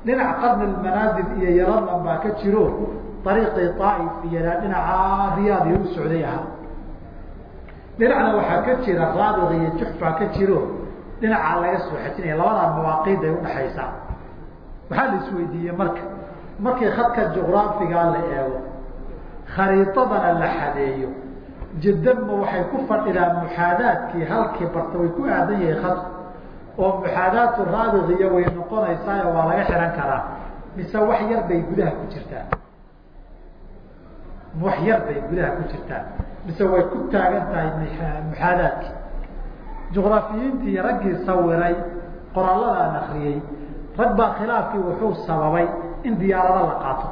dhinac qarni manaasil iyo yaradlan baa ka jiro. Ariiqii aaif iyo dhinacaa riyaad iyo u socday ahaa dhinacna waxaa ka jira raabid iyo juxfaa ka jiro. Dhinacaa laga soo xajinaya labadaa mawaaqiiday udhaxaysaa waxaa la isweydiiyey marka markii khadka juqraafigaa la eego khariidadana la xadeeyo. Jidama waxay ku fadhidaan muxaadaadkii halkii barta way ku aadan yahay khadku oo muxaadaatu raabidiya way noqonaysaayo waa laga xihan karaa. Mise wax yar bay gudaha ku jirtaa? Wax yar bay gudaha ku jirtaa mise way ku taagan tahay muxaadaadkii juqraafiyiintii raggii sawiray qoraalladaan akriyey rag baa khilaafkii wuxuu sababay in diyaarado la qaato.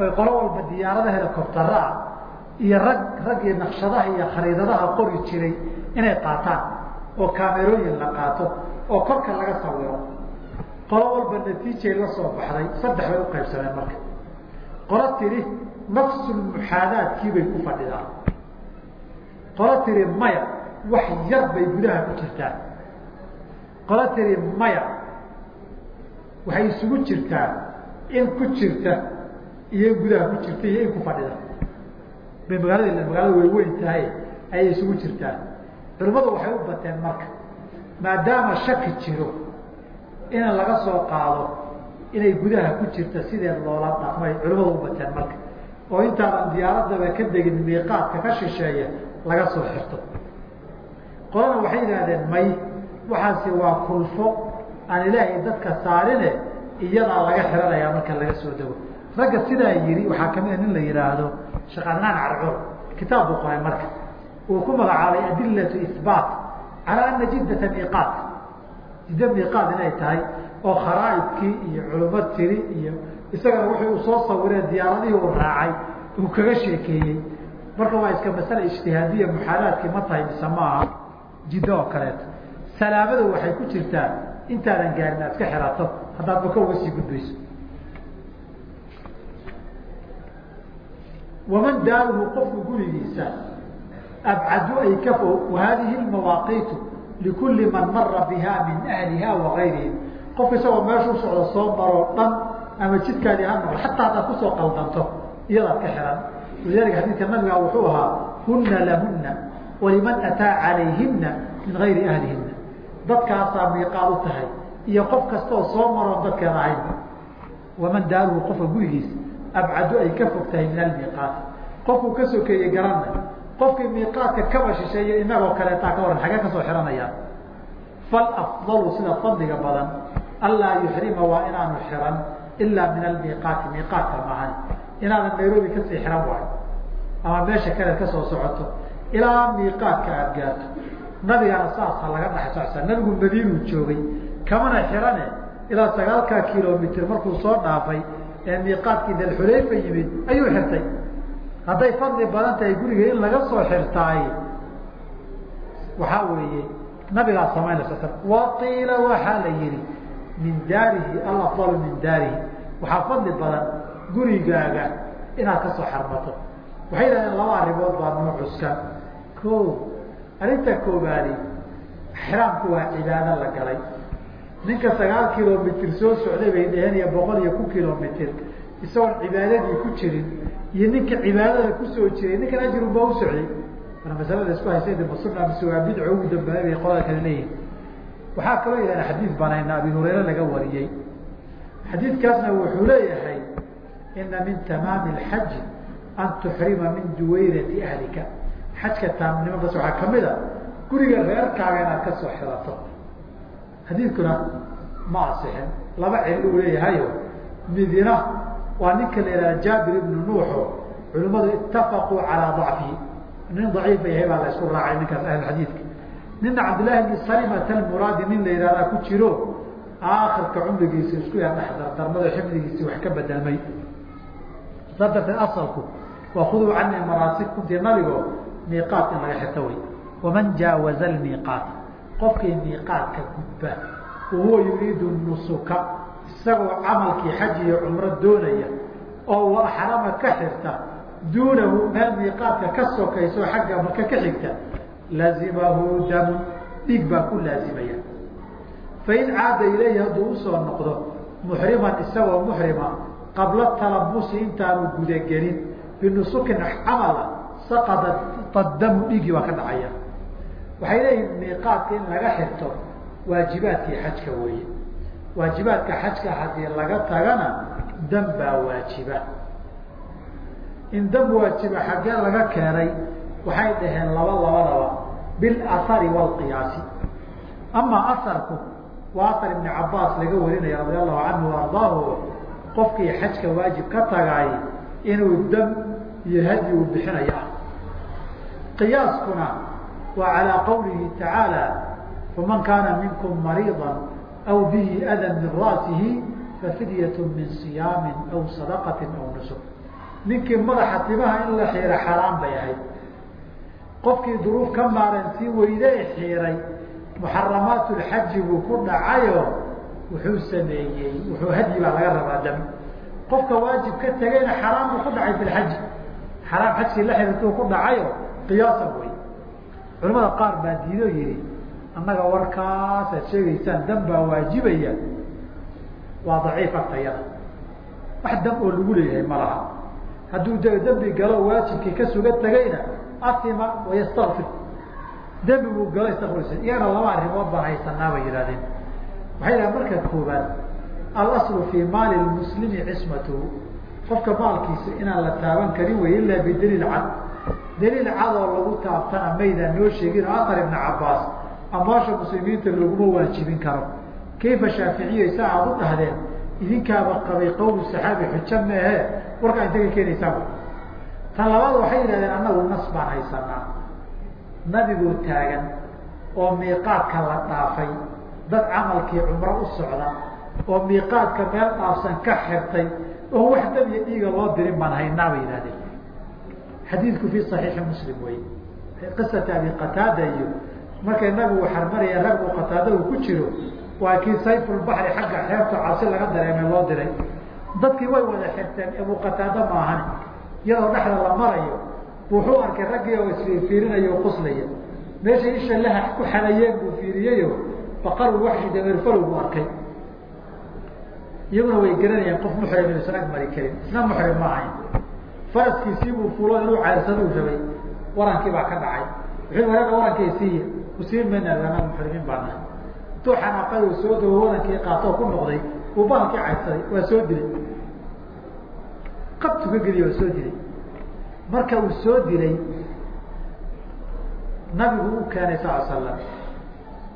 Oy qolo walba diyaarada helicoptera ah iyo rag raggii naqshadaha iyo khariidadaha qori jiray inay qaataan oo kaamerooyin la qaato oo korka laga sawiro. Qolo walba natiijay la soo baxday saddex bay uqaybsameen marka qolo tiri nafsulmuxaadaadkii bay ku fadhidaan. Qolo tiri maya wax yar bay gudaha ku jirtaa qolo tiri maya waxay isugu jirtaa in ku jirta iyo gudaha ku jirta iyo in ku fadhida bay magaalada magaalada way weyn tahay ayay isugu jirtaa culimmadu waxay u bateen marka maadaama shaki jiro in laga soo qaado inay gudaha ku jirta sideed loola dhaqmay culimmadu u bateen marka. Oo intaadan diyaaradaba ka degin miiqaadka ka shisheeya laga soo xirto. Qolana waxay yidhahdeen may waxaasi waa kulfo aan ilaahay dadka saarine iyadaa laga xiranayaa marka laga soo dego. Ragga sidaa yiri waxaa kamida nin la yihaahdo sheekh adnaan carcuur kitaab buu qoray marka. Uu ku magacaabay adilatu ihbaat calaa ana jiddata miiqaat jidda miiqaat inay tahay oo kharaa'ibkii iyo culimo tiri iyo isagana wuxuu soo sawiree diyaaradihii uu raacay uu kaga sheekeeyey. Marka waa iska masale ijtihaadiya muxaalaadkii ma tahay mise maaha jiddo oo kaleeto salaamadu waxay ku jirtaa intaadan gaarin aad iska xirato haddaad maka uga sii gudbayso. Waman daaruhu qofku gurigiisa abcadu ay ka fog wahadihi mawaaqiitu likulli man mara biha min ahliha wa qofka isagoo meeshuu socdo soo maroo dhan ama jidkaadii ha noqdo xataa haddaad ku soo qaldanto iyadaad ka xihan walidalika xadiidka nabiga wuxuu ahaa huna lahuna waliman ataa calayhina min gayri ahlihina dadkaasaa miiqaad u tahay iyo qof kastaoo soo maroon dadkeeda ahayn waman daaruhu qofka gurigiisa abcadu ay ka fog tahay min almiiqaati qofkuu ka sokeeyey garanna qofkii miiqaadka kaba shisheeye inagoo kaleetaa ka waran xagee ka soo xihanayaan falafdalu sida fadliga badan anlaa yuxrima waa inaanu xiran ilaa min almiiqaati miiqaadka maahan inaadan nairobi ka sii xihan waayo ama meesha kaleed ka soo socoto ilaa miiqaadka aada gaarto nabigana saasa laga dhex socsa nabigu madiinuu joogay kamana xirane ilaa sagaalkaa kilomitr markuu soo dhaafay ee miiqaadkii dalxulayfa yimid ayuu xirtay hadday fadli badan tahay guriga in laga soo xirtaay waxaa weeye nabigaa samaynaysa waqiila waxaa la yihi min daarihi alafdalu min daarihi. Waxaa fadli badan gurigaaga inaad ka soo xarmato waxay yidhahdeen laba arrimood baa noo cuskan ko arrinta koobaadi xraamku waa cibaado la galay. Ninka sagaal kilomitr soo socday bay dheheen iyo boqol iyo ku kilomitr isagoon cibaadadii ku jirin iyo ninka cibaadada ku soo jiray ninkan ajrun baa u socday. Mana masalada isku haysa ma suna mise waa bidco ugu dambaabay bay qolada kale leeyihiin waxaa kaloo yidhahda xadiid banayna abi hureyre laga wariyey. Xadiidkaasna wuxuu leeyahay ina min tamaami alxaji an tuxrima min duwayrati ahlika. Xajka taamnimadaas waxaa ka mid a guriga reerkaaga inaad ka xirato xadiidkuna ma asixin laba cil uu leeyahayo. Midina waa ninka la yihahda jaabir ibnu nuuxo culimmadu itafaquu calaa dacfihi nin daciifa yahay baa la isku raacay ninkaas ahlulxadiidka nina cabdillahi bni salimata almuraadi nin la yihahdaa ku jiro aakhirka cumrigiisa isku yaa dhex dardarmada xifdigiisii wax ka bedelmay saa darteed asalku wakhuduu canii manaasikuntii nabigo miiqaat in laga xirto wey. Waman jaawaza lmiiqaat qofkii miiqaadka gudba wahuwa yuriidu nusuka isagoo camalkii xaj iyo cumro doonaya oo wa ka xirta duunahu meel miiqaadka ka sokayso xagga maka ka xigta lazimahu damun dhiig baa ku laazimaya. Fain caada ilayhi hadduu u soo noqdo muxriman isagoo muxrima qabla talabusi intaanu gudagelin binusukin camala saqada damu dhiiggii baa ka dhacaya. Waxay leeyihiin miiqaadka in laga xirto waajibaadkii xajka weeye. Waajibaadka xajka haddii laga tagana dam baa waajiba. In dam waajiba xaggee laga keenay waxay dhaheen laba labadaba bilahari waalqiyaasi amaa asarku waa asar ibni cabaas laga warinaya radi allahu canhu ardaahu qofkii xajka waajib ka tagaay inuu dam iyo hadyi uu bixinayo ah qiyaaskuna waa calىa qawlihi taعaalى faman kaana minkum mariiضa aw bihi adan min ra'sihi fafidyaة min صiyaami aw sadaqati aw nusuk ninkii madaxa timaha in la xiira xaraan bay ahayd qofkii duruuf ka maaran sii weyde e xiiray muxaramaat اxaji buu ku dhacayo wuxuu sameeyey wuxuu hadyi baa laga rabaa dam qofka waajib ka tegayna xaraam buu ku dhacay fi lxaji xaraam xajkii la xiriirtuu ku dhacayo qiyaasan wey culamada qaar baa diido yihi annaga warkaas aad sheegaysaan dam baa waajibaya. Waa daciif agtayada wax dam oo lagu leeyahay ma laha. Hadduu de dembi galo waajibkii ka suga tegayna atima wayastakfir dembi buu galo istakfirsa iyagana laba arrimood baan haysanaa bay yihahdeen waxay yidhaha marka koobaad alaslu fii maali muslimi cismatuhu qofka maalkiisa inaan la taaban karin wey ilaa bidaliil cad. Daliil cadoo lagu taabtana maydaan noo sheegin oo aar ibna cabaas amaasha muslimiinta looguma waajibin karo. Kayfa shaaficiya sa aad u dhahdeen? Idinkaaba qabay qawlu saxaabi xujo meehe. Warkaa inta ka keenaysaa tan labaad waxay yidhahdeen annagu nas baan haysanaa nabigoo taagan oo miiqaadka la dhaafay dad camalkii cumro u socda oo miiqaadka meel dhaafsan ka xirtay oo wax dab iyo dhiiga loo dirin baan haynaa bay yihahdeen xadiidku fi صaxiixi muslim wey qisata abi qataada iyo markay nabigu xarmaraya raggu qataada uu ku jiro waa kii sayfulbaxri xagga xeebta cabsi laga dareemay loo diray. Dadkii way wada xirteen abu qataada maahan iyadoo dhexda la marayo wuxuu arkay raggii oo isfiirfiirinaya quslaya. Meeshay isha laha ku xalayeen buu fiiriyeyo baqaru waxshi dameerfalow buu arkay. Iyaguna way garanayaan qof muxrim inuusan ag mari karin isna muxrim ma ahayn. Faraskiisii buu fulo inuu ceyrsado u rabay. Warankii baa ka dhacay. Wuxuu wareega warankay siiya u sii mayna lana muxrimiin baa nahay. Intuu xanaaqay uu soo dawo warankii qaatoo ku noqday uu bahalkii cayrsaday waa soo dilay qabtu ka waa soo dilay. Marka uu soo dilay nabigu u keenay sal slam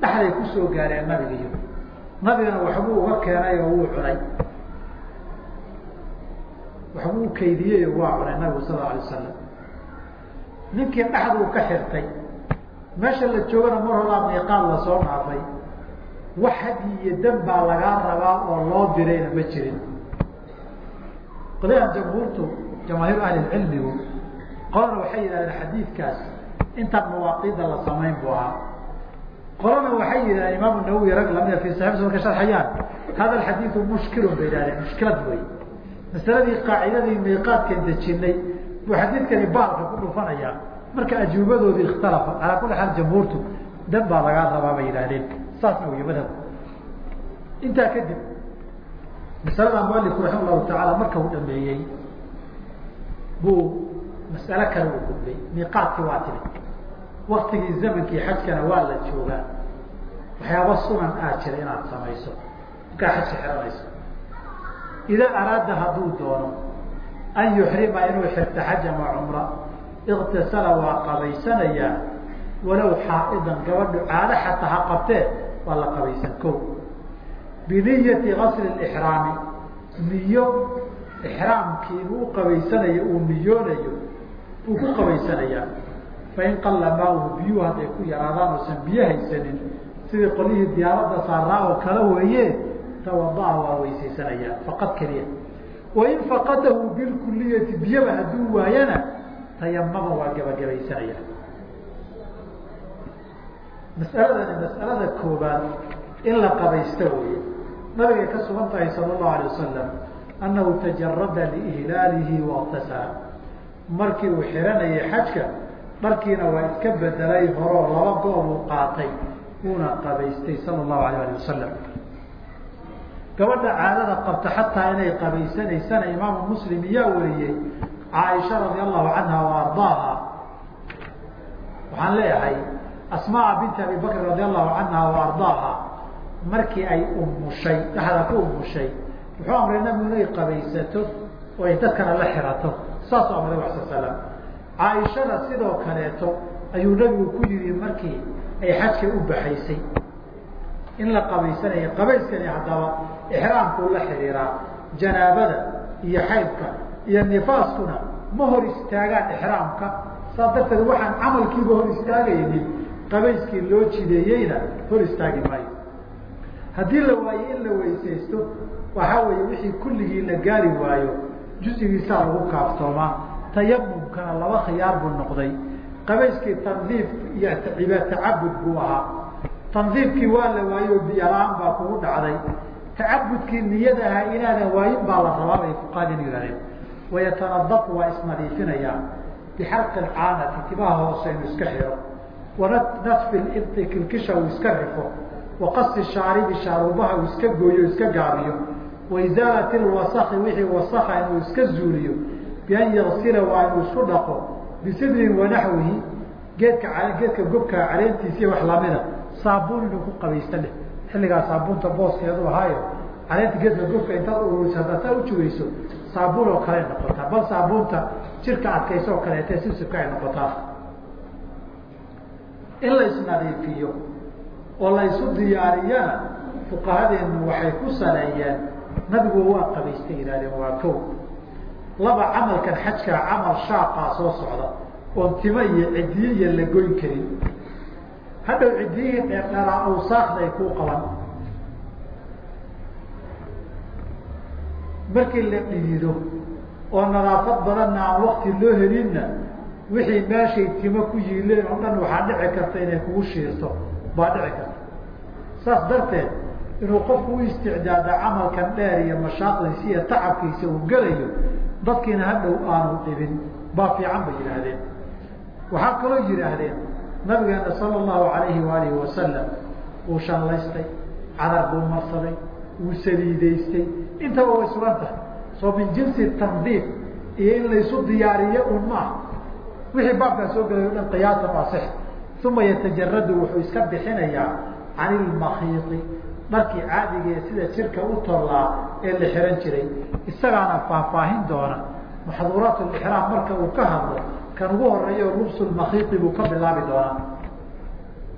dhexday ku soo gaareen nabigiyo. Nabigana waxbuu uga keenay oo wuu cunay. Waxbuu ukaydiyey oo waa cunay nabigu sal alay wasalam ninkii dhexduu ka xirtay meesha la joogana mar horaa miiqaal la soo dhaafay. Wax hadyi iyo dan baa lagaa rabaa oo loo dirayna ma jirin qolyahan jamhuurtu jamaahiir ahlilcilmigu qolana waxay yidhahdeen xadiidkaas intaan mawaaqiida la samayn buu ahaa. Qolana waxay yidhahdeen imaamu nawowi rag lamida fi saxi muslim ka sharxayaan hada alxadiidu mushkilun bay yihahdeen mushkilad wey masaladii qaacidadii miiqaadkan dejinay buu xadiidkani baalka ku dhufanaya marka ajuubadoodii ikhtalafa calaa kuli xaal jamhuurtu dan baa lagaa rabaa bay yidhahdeen saasna wey madhabku intaa kadib masalada mualifku raxima llahu tacaala marka uu dhameeyey buu mas'alo kale u gudbay. Miiqaadkii waa timid. Waktigii zamankii xajkana waa la joogaa. Waxyaaba sunan aa jira inaad samayso. Markaa xajka xiranayso. Idaa araada hadduu doono an yuxrima inuu xirto xaj ama cumra iktasala waa qabaysanayaa walow xaa'idan gabadhu caado xataa ha qabtee waa la qabaysan. Ko biniyati gasli ixraami niyo ixraamkii inuu qabaysanayo uu niyoonayo uu ku qabaysanayaa. Fain qalla maahu biyuhu hadday ku yaraadaan oosan biyo haysanin sidii qolyihii diyaaradda saaraa oo kale weeye tawada'a waa weysaysanayaa faqad keliya wain faqadahu bilkuliyati biyaba hadduu waayana tayamama waa gebagabaysanaya. Mas'aladani mas'alada koobaad in la qabaysto weeye nabigay ka sugan tahay sala allahu alay wasalam annahu tajarada liihlaalihi watasala markii uu xiranayay xajka dharkiina waa iska bedelay horoo laba goob uu qaatay uuna qabaystay sala allahu alayh ali wasalam gabadha caadada qabta xataa inay qabaysanaysana imaamu muslim iyaa wariyey caaisha radi allahu canha wa ardaaha. Waxaan leeyahay asmaa binti abi bakr radi allahu canha wa markii ay umushay dhexda ku umushay wuxuu amray nabigu inay qabaysato oo ay dadkana la xirato. Saasuu amray wa sal slam caaishana sidoo kaleeto ayuu nabigu ku yihi markii ay xajka u baxaysay. In la qabaysanaya qabayskani haddaba ixraamkuu la xiriiraa janaabada iyo xaydka iyo nifaaskuna ma hor istaagaan ixraamka. Saas darteed waxaan camalkiiba hor istaagaynin qabayskii loo jideeyeyna hor istaagi maayo haddii la waayo in la weysaysto waxaa weeye wixii kulligii la gaari waayo jusigiisaa lagu kaaftoomaa tayamumkana laba khiyaar buu noqday. Qabayskii tandiif iyo tacabud buu ahaa. Tandiifkii waa la waayo biyola-aan baa kugu dhacday. Tacabudkii niyadaha inaadan waayin baa la rabaa bay fuqaadin yihahdeen wayatanadafu waa isnadiifinayaa bixarqi alcaanati timaha hoose inuu iska xiro. Wanatfi libti kilkisha uu iska rifo waqasi shaaribi shaarubaha uu iska gooyo iska gaabiyo. Waisaalati lwasaki wixii wasaka inuu iska zuuliyo. Bian yagsila waa inuu isku dhaqo bisidrin wanaxwihi geedka geedka gobka caleentiisiiy wax lamida. Saabuun inuu ku qabaysta dheh xilligaa saabuunta booskeedu ahaayo caleenta geedka gobka intaad ururiso haddaad saa ujugayso saabuun oo kale noqotaa. Bal saabuunta jirka adkaysa oo kaleete sisibka ay noqotaa. In la isnadiifiyo oo la isu diyaariyana fuqahadeenu waxay ku saleeyeen nabigu waa qabaystay yihahdeen waa kow. Laba camalkan xajkaa camal shaaqaa soo socda oon tima iyo cidiye iyo la goyn karin. Hadhow cidiyihii dheerdheeraa awsaakday kuu qaban. Markii la dhidido oo nadaafad badanna aan wakti loo helinna wixii meeshay timo ku yiileen oo dhan waxaa dhici karta inay kugu shiirto baa dhici karta saas darteed inuu qofku u isticdaado camalkan dheer iyo mashaaqdiisi iyo tacabkiisa uu gelayo dadkiina hadhow aanu dhibin. Baa fiican bay yidhaahdeen. Waxaa kaloo yidhaahdeen nabigeena sala allahu alayhi waalihi wasalam uu shanlaystay cadar buu marsaday wuu saliidaystay. Intaba way sugan tahay. Soo min jinsi tandiif iyo in laysu diyaariyo un maaha. Wixii baabkaa soo gelay o dhan qiyaasan waa six uma yatajaradu wuxuu iska bixinayaa can ilmakiiti dharkii caadigae sida jirka u tollaa ee la xihan jiray isagaana faahfaahin doona maxduuraat lixraam marka uu ka hadlo kan ugu horeeyo lubsulmakiiti buu ka bilaabi doonaa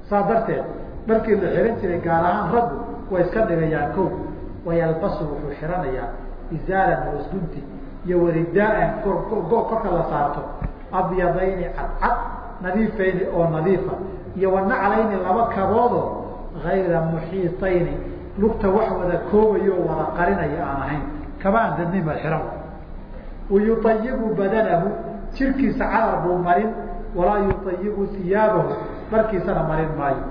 saa darteed dharkii la xihan jiray gaar ahaan raggu way iska dhigayaan kow wayalbasu wuxuu xihanayaa izaaran hoosgunti iyo waridaaan korka la saarto abyadayni cadcad nadiifayni oo nadiifa. Iyo wanaclayni laba kaboodoo ayra muxiitayni. Lugta wax wada koobayo wada qarinaya aan ahayn. Kamaan dadnima xihan wayuayibu badanahu jirkiisa carar buu marin walaa yuayibu iyaabahu dharkiisana marin maayo.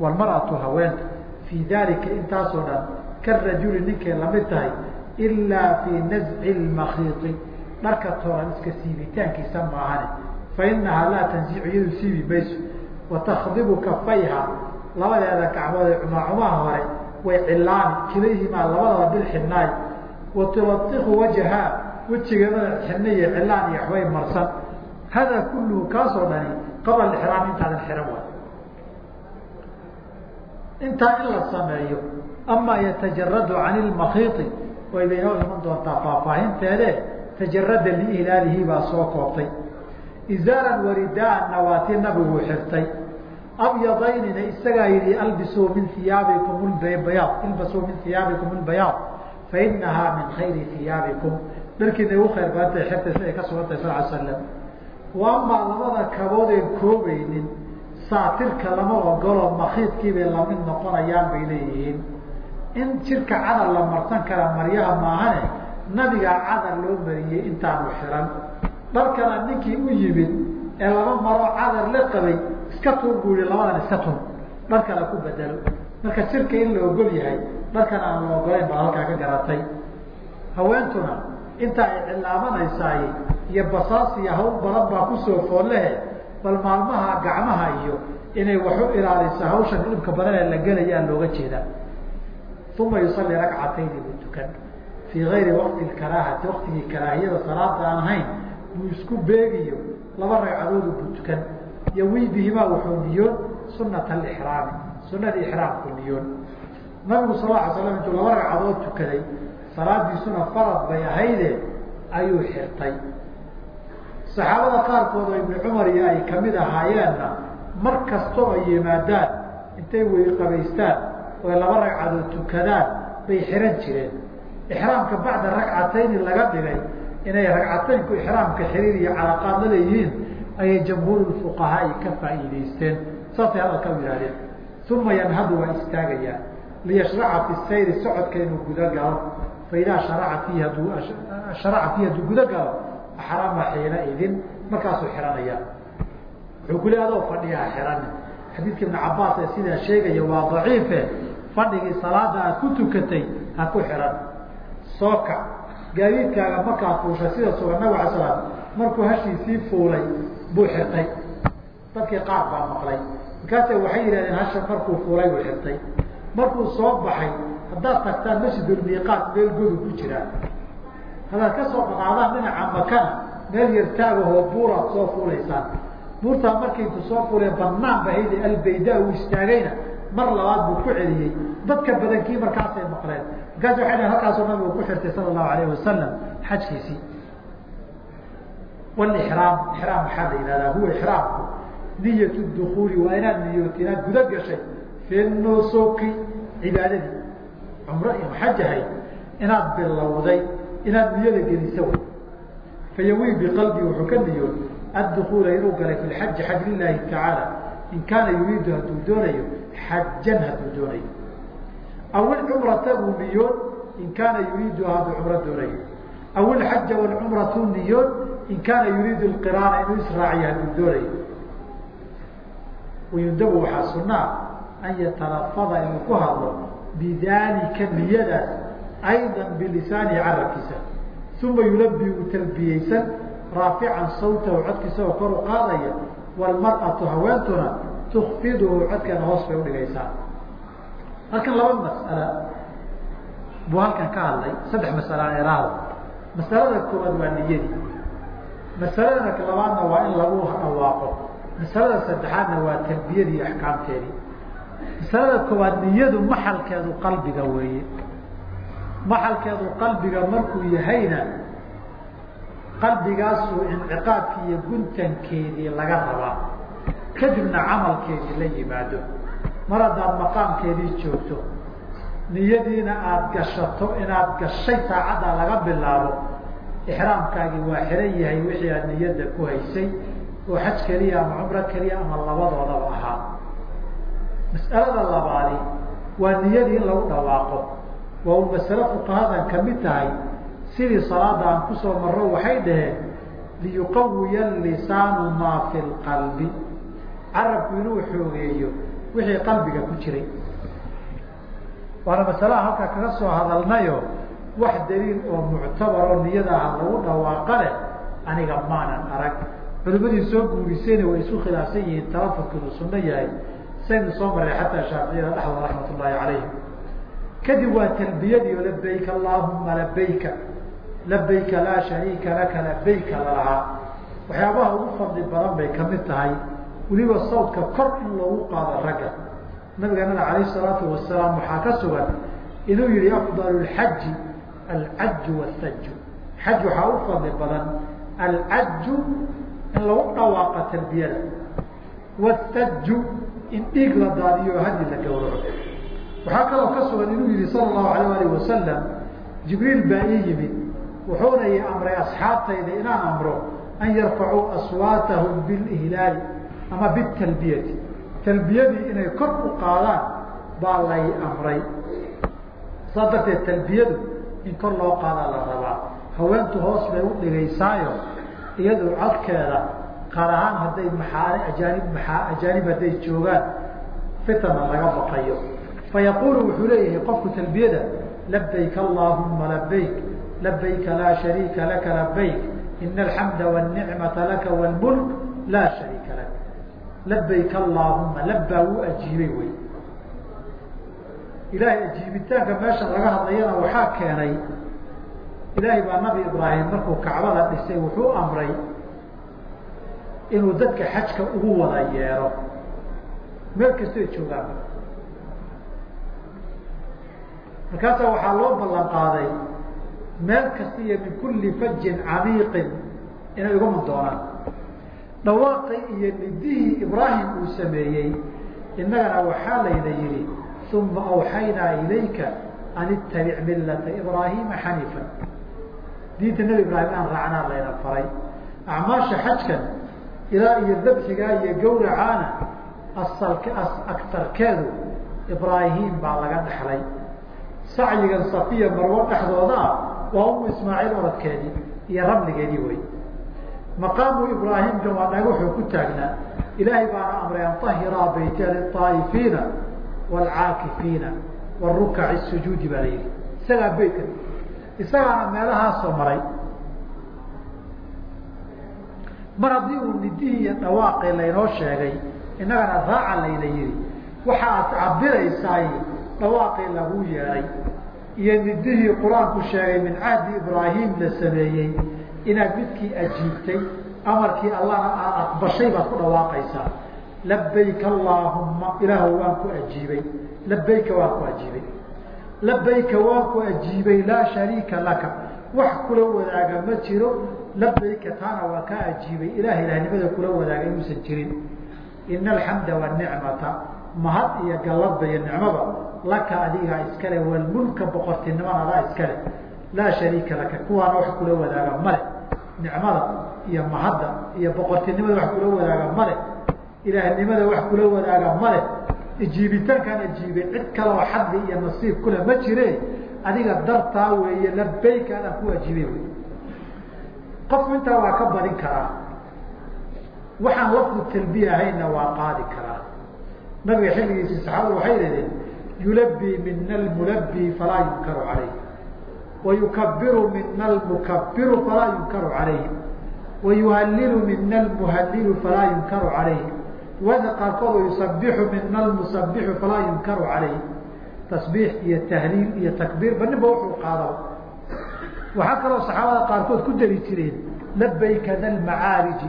Walmaratu haweenta. Fii dalika intaasoo dhan karajuli ninkay la mid tahay ilaa fii nazci lmakiiti dharka tooran iska siibitaankiisa maahane fainahaa laa tanzicu iyadu siibi mayso watakdibu kafayha labadeeda gacmood cumaacumaha hore way cilaani kilayhimaa labadaba bilxinaay wa tulaiqu wajhaa wejigeedana xina iyo cilaan iyo waxbay marsan hadaa kulluhu kaasoo dhani qabla ixraam intaadan xihan waay intaa in la sameeyo amaa yatajaradu can ilmakiiti way baynoo iman doontaa faahfaahinteede tajarada liihlaalihi baa soo koobtay izaaran waridaanna waa tii nabigu xirtay. Abyadaynina isagaa yihi albisuu min iyaabikum bayaad ilbasuu min iyaabikum lbayaad fainahaa min khayri iyaabikum dharkiina ugu khayr badantay xirta siday ka sugan tahay sal slam wa amaa labada kaboodeen koobaynin saatirka lama ogolo makiidkiibay la mid noqonayaan bay leeyihiin. In jirka cadar la marsan kara maryaha maahane nabigaa cadar loo mariyey intaanu xiran dharkana ninkii u yimid ee laba maroo cadar la qabay iska tuur buu yihi labadan iska tuur. Dharkana ku bedelo. Marka jirka in la ogol yahay dharkana aan la ogolayn baad halkaa ka garatay haweentuna inta ay cilaabanaysaay iyo basaas iyo hawl badan baa ku soo foollehe bal maalmaha gacmaha iyo inay waxu ilaaliso hawshan dhibka badan ee la gelayaa looga jeedaa uma yusalli ragcatayni buu tukan fii gayri waqti karaahati waktigii karaahiyada salaada aan ahayn buu isku beegiyo laba ragcadoodu buu tukan yawi wuxuu niyoon sunata alixraami sunadii ixraamku niyoon. Nabigu sal ala slam intuu laba ragcadood tukaday salaadiisuna farad bay ahayde ayuu xirtay. Saxaabada qaarkood oo ibnu cumar iyo ay ka mid ahaayeenna mar kastoo ay yimaadaan intay weyqabaystaan oy laba ragcadood tukadaan bay xiran jireen. Ixraamka bacda ragcatayni laga dhigay inay ragcataynku ixraamka xiriir iyo calaqaad la leeyihiin ayay jamhuurulfuqahaai ka faa'iidaysteen. Saasay hadalka u yihahdeen uma yanhadu waa istaagayaa liyashraca fi sayri socodka inuu guda galo faidaa sharaca fiihi haduu sharaca fiihi hadduu guda galo axrama xiina idin markaasuu xiranaya. Wuxuu ku le adoo fadhiyaha xirani. Xadiidka ibn cabaas ee sidaa sheegaya waa daciife. Fadhigii salaada aad ku tukatay ha ku xiran. Soo kac gaadiidkaaga markaad fuushay sida sugan nabig ala slam markuu hashiisii fuulay buu xirtay. Dadkii qaar baa maqlay. Markaase waxay yidhahdeen hasha markuu fuulay buu xirtay. Markuu soo baxay haddaad tagtaan masjidulmiiqaat meel godu ku jiraa haddaad ka soo qaqaadaan dhinaca makana meel yartaagahoo buuraad soo fuulaysaan. Buurtaa markaytu soo fuuleen banaan bahayde albayda uu istaagayna mar labaad buu ku celiyey. Dadka badankii markaasay maqleen. Markaas waxay dhaheen halkaasuu nabigu ku xirtay sala allahu alayh wasalam xajkiisii. Wlixraam ixraam maxaa la yihahdaa huwa ixraamku niyat dukuuli waa inaad niyooti inaad guda gashay. Fi cibaadadii. Cumro iyo xajahay inaad bilowday inaad niyada geliso. Fayawi biqalbi wuxuu ka niyoon addukuula inuu galay fi lxaji xaj lilahi tacaala in kaana yuriidu hadduu doonayo xajan hadduu doonayo. Aw ilcumrata buu niyoon in kaana yuriidu hadduu cumro doonayo. Aw ilxaja walcumratu niyoon in kaana yuriidu lqiraana inuu israaciyo hadduu doonayo. Wayundabu waxaa sunaa an yatalafada inuu ku hadlo bidaalika niyadaas ayda bilisaanihi carabkiisa. Uma yulabi uu talbiyeysan raafican sawtahu codkiisa oo kor u qaadaya wlmar'atu haweentuna tukfiduhu codkeena hoos bay udhigaysaa halkan laba mas'ala buu halkan ka hadlay saddex masala eraada masalada koowaad waa niyadii masalada labaadna waa in lagu dhawaaqo masalada saddexaadna waa talbiyadii iyo axkaamteedii. Masalada koowaad niyadu maxalkeedu qalbiga weeye. Maxalkeedu qalbiga markuu yahayna qalbigaasuu inciqaadkii iyo guntankeedii laga rabaa. Kadibna camalkeedii la yimaado. Mar haddaad maqaamkeedii joogto niyadiina aada gashato inaad gashay saacaddaa laga bilaabo ixraamkaagii waa xiran yahay wixii aad niyadda ku haysay oo xaj keliya ama cumro keliya ama labadoodaba ahaa. Mas'alada labaadi waa niyadii in lagu dhawaaqo. Waa uu masale fuqahadan ka mid tahay sidii salaada aan ku soo marro waxay dhaheen liyuqawiya lisaanu maa fi lqalbi carabku inuu xoogeeyo wixii qalbiga ku jiray. Waana masalaha halkaa kaga soo hadalnayo wax daliil oo muctabaroo niyadaha lagu dhawaaqa leh aniga maanan arag. Culimadii soo guurisayna way isu khilaafsan yihiin talafudka inuu sunno yahay. Saynu soo marray xataa shaaficiyada dhexdooda raxmat ullaahi calayhim kadib waa talbiyadii oo labayka allaahuma labayka labayka laa shariika laka labayka lalahaa waxyaabaha ugu fadli badan bay ka mid tahay. Weliba sawdka kor in loogu qaado ragga. Nabigeenana calayh salaatu wasalaam waxaa ka sugan inuu yihi afdal lxaji alcaju wasaju xaj waxaa u fadli badan alcaju in lagu dhawaaqa talbiyada wasaju in dhiig la daadiyo hadi la gawraco. Waxaa kaloo ka sugan inuu yihi sala allahu alayh alih wasalam jibriil baa ii yimid wuxuuna i amray asxaabtayda inaan amro an yarfacuu aswaatahum bilihlaali ama bitalbiyati talbiyadii inay kor u qaadaan baa lay amray. Saas darteed talbiyadu in kor loo qaadaa la rabaa. Haweentu hoos bay u dhigaysaayo iyadu codkeeda qaar ahaan hadday maxaari ajaanib maa ajaanib hadday joogaan fitana laga baqayo. Fayaqulu wuxuu leeyahay qofku talbiyada labayk allahuma labayk labayka laa shariika laka labayk ina alxamda wاnicmata laka wاlmulk laa shariika lak labayk allahuma labbaa wuu ajiibay wey ilaahay ajiibitaanka meesha laga hadlayana waxaa keenay ilaahay baa nabi ibraahim markuu kacbada dhisay wuxuu amray inuu dadka xajka ugu wada yeero meel kastoy joogaan markaasaa waxaa loo ballan qaaday meel kasta iyo min kulli fajin camiiqin inay uga mun doonaan dhawaaqay iyo nidihii ibraahim uu sameeyey innagana waxaa layna yihi uma awxaynaa ilayka an ittabic millata ibraahiima xaniifan. Diinta nebi ibraahim aan raacnaa layna faray. Acmaasha xajkan ilaa iyo dabxigaa iyo gawracaana asalk agtarkeedu ibraahim baa laga dhaxlay. Sacyigan safiya marwo dhexdooda ah waa umu ismaaciil oradkeedii iyo ramligeedii wey maqaamu ibraahimka waa dhagaxuu ku taagnaa ilaahay baana amray an tahiraa baytiya liaa'ifiina waalcaakifiina warukaci sujuudi baa la yihi isagaa beytka isagaana meelahaasoo maray. Mar haddii uu nidihii iyo dhawaaqii laynoo sheegay innagana raaca layna yihi waxa aad cabiraysaay dhawaaqii lagu yeedhay iyo nidihii qur'aanku sheegay min cahdi ibraahim la sameeyey inaad midkii ajiibtay amarkii allahna aad aqbashay baad ku dhawaaqaysaa labayka allaahumma ilaahw waan ku ajiibay. Labayka waan ku ajiibay. Labayka waan ku ajiibay laa shariika laka. Wax kula wadaaga ma jiro. Labayka taana waa kaa ajiibay. Ilaha ilahnimada kula wadaaga inuusan jirin. Ina alxamda wanicmata mahad iyo gallada iyo nicmada laka adigaa iskale walmulka boqortinimana adaa iskale laa shariika laka kuwaana wax kula wadaaga male. Nicmada iyo mahadda iyo boqortinimada wax kula wadaaga male. Ilaahnimada wax kula wadaaga male. Ijiibitaankaan ajiibay cid kaleo xadli iyo nasiib kule ma jire. Adiga dartaa weeye labayka adaan ku ajiibay wy qofku intaa waa ka badin karaa. Waxaan lafdu talbiya ahaynna waa qaadi karaa. Nabiga xilligiisii saxaabadu waxay dhahdeen yulabii mina almulabii falaa yunkaru calayh wayukabiru mina almukabiru falaa yunkaru calayh wayuhalilu mina almuhalilu falaa yunkaru calayh riwaayada qaarkood yusabixu mina almusabixu falaa yunkaru calayh tasbiix iyo tahliil iyo takbiirba ninba wuxuu qaadaba waxaa kaloo saxaabada qaarkood ku dari jireen labayka da lmacaariji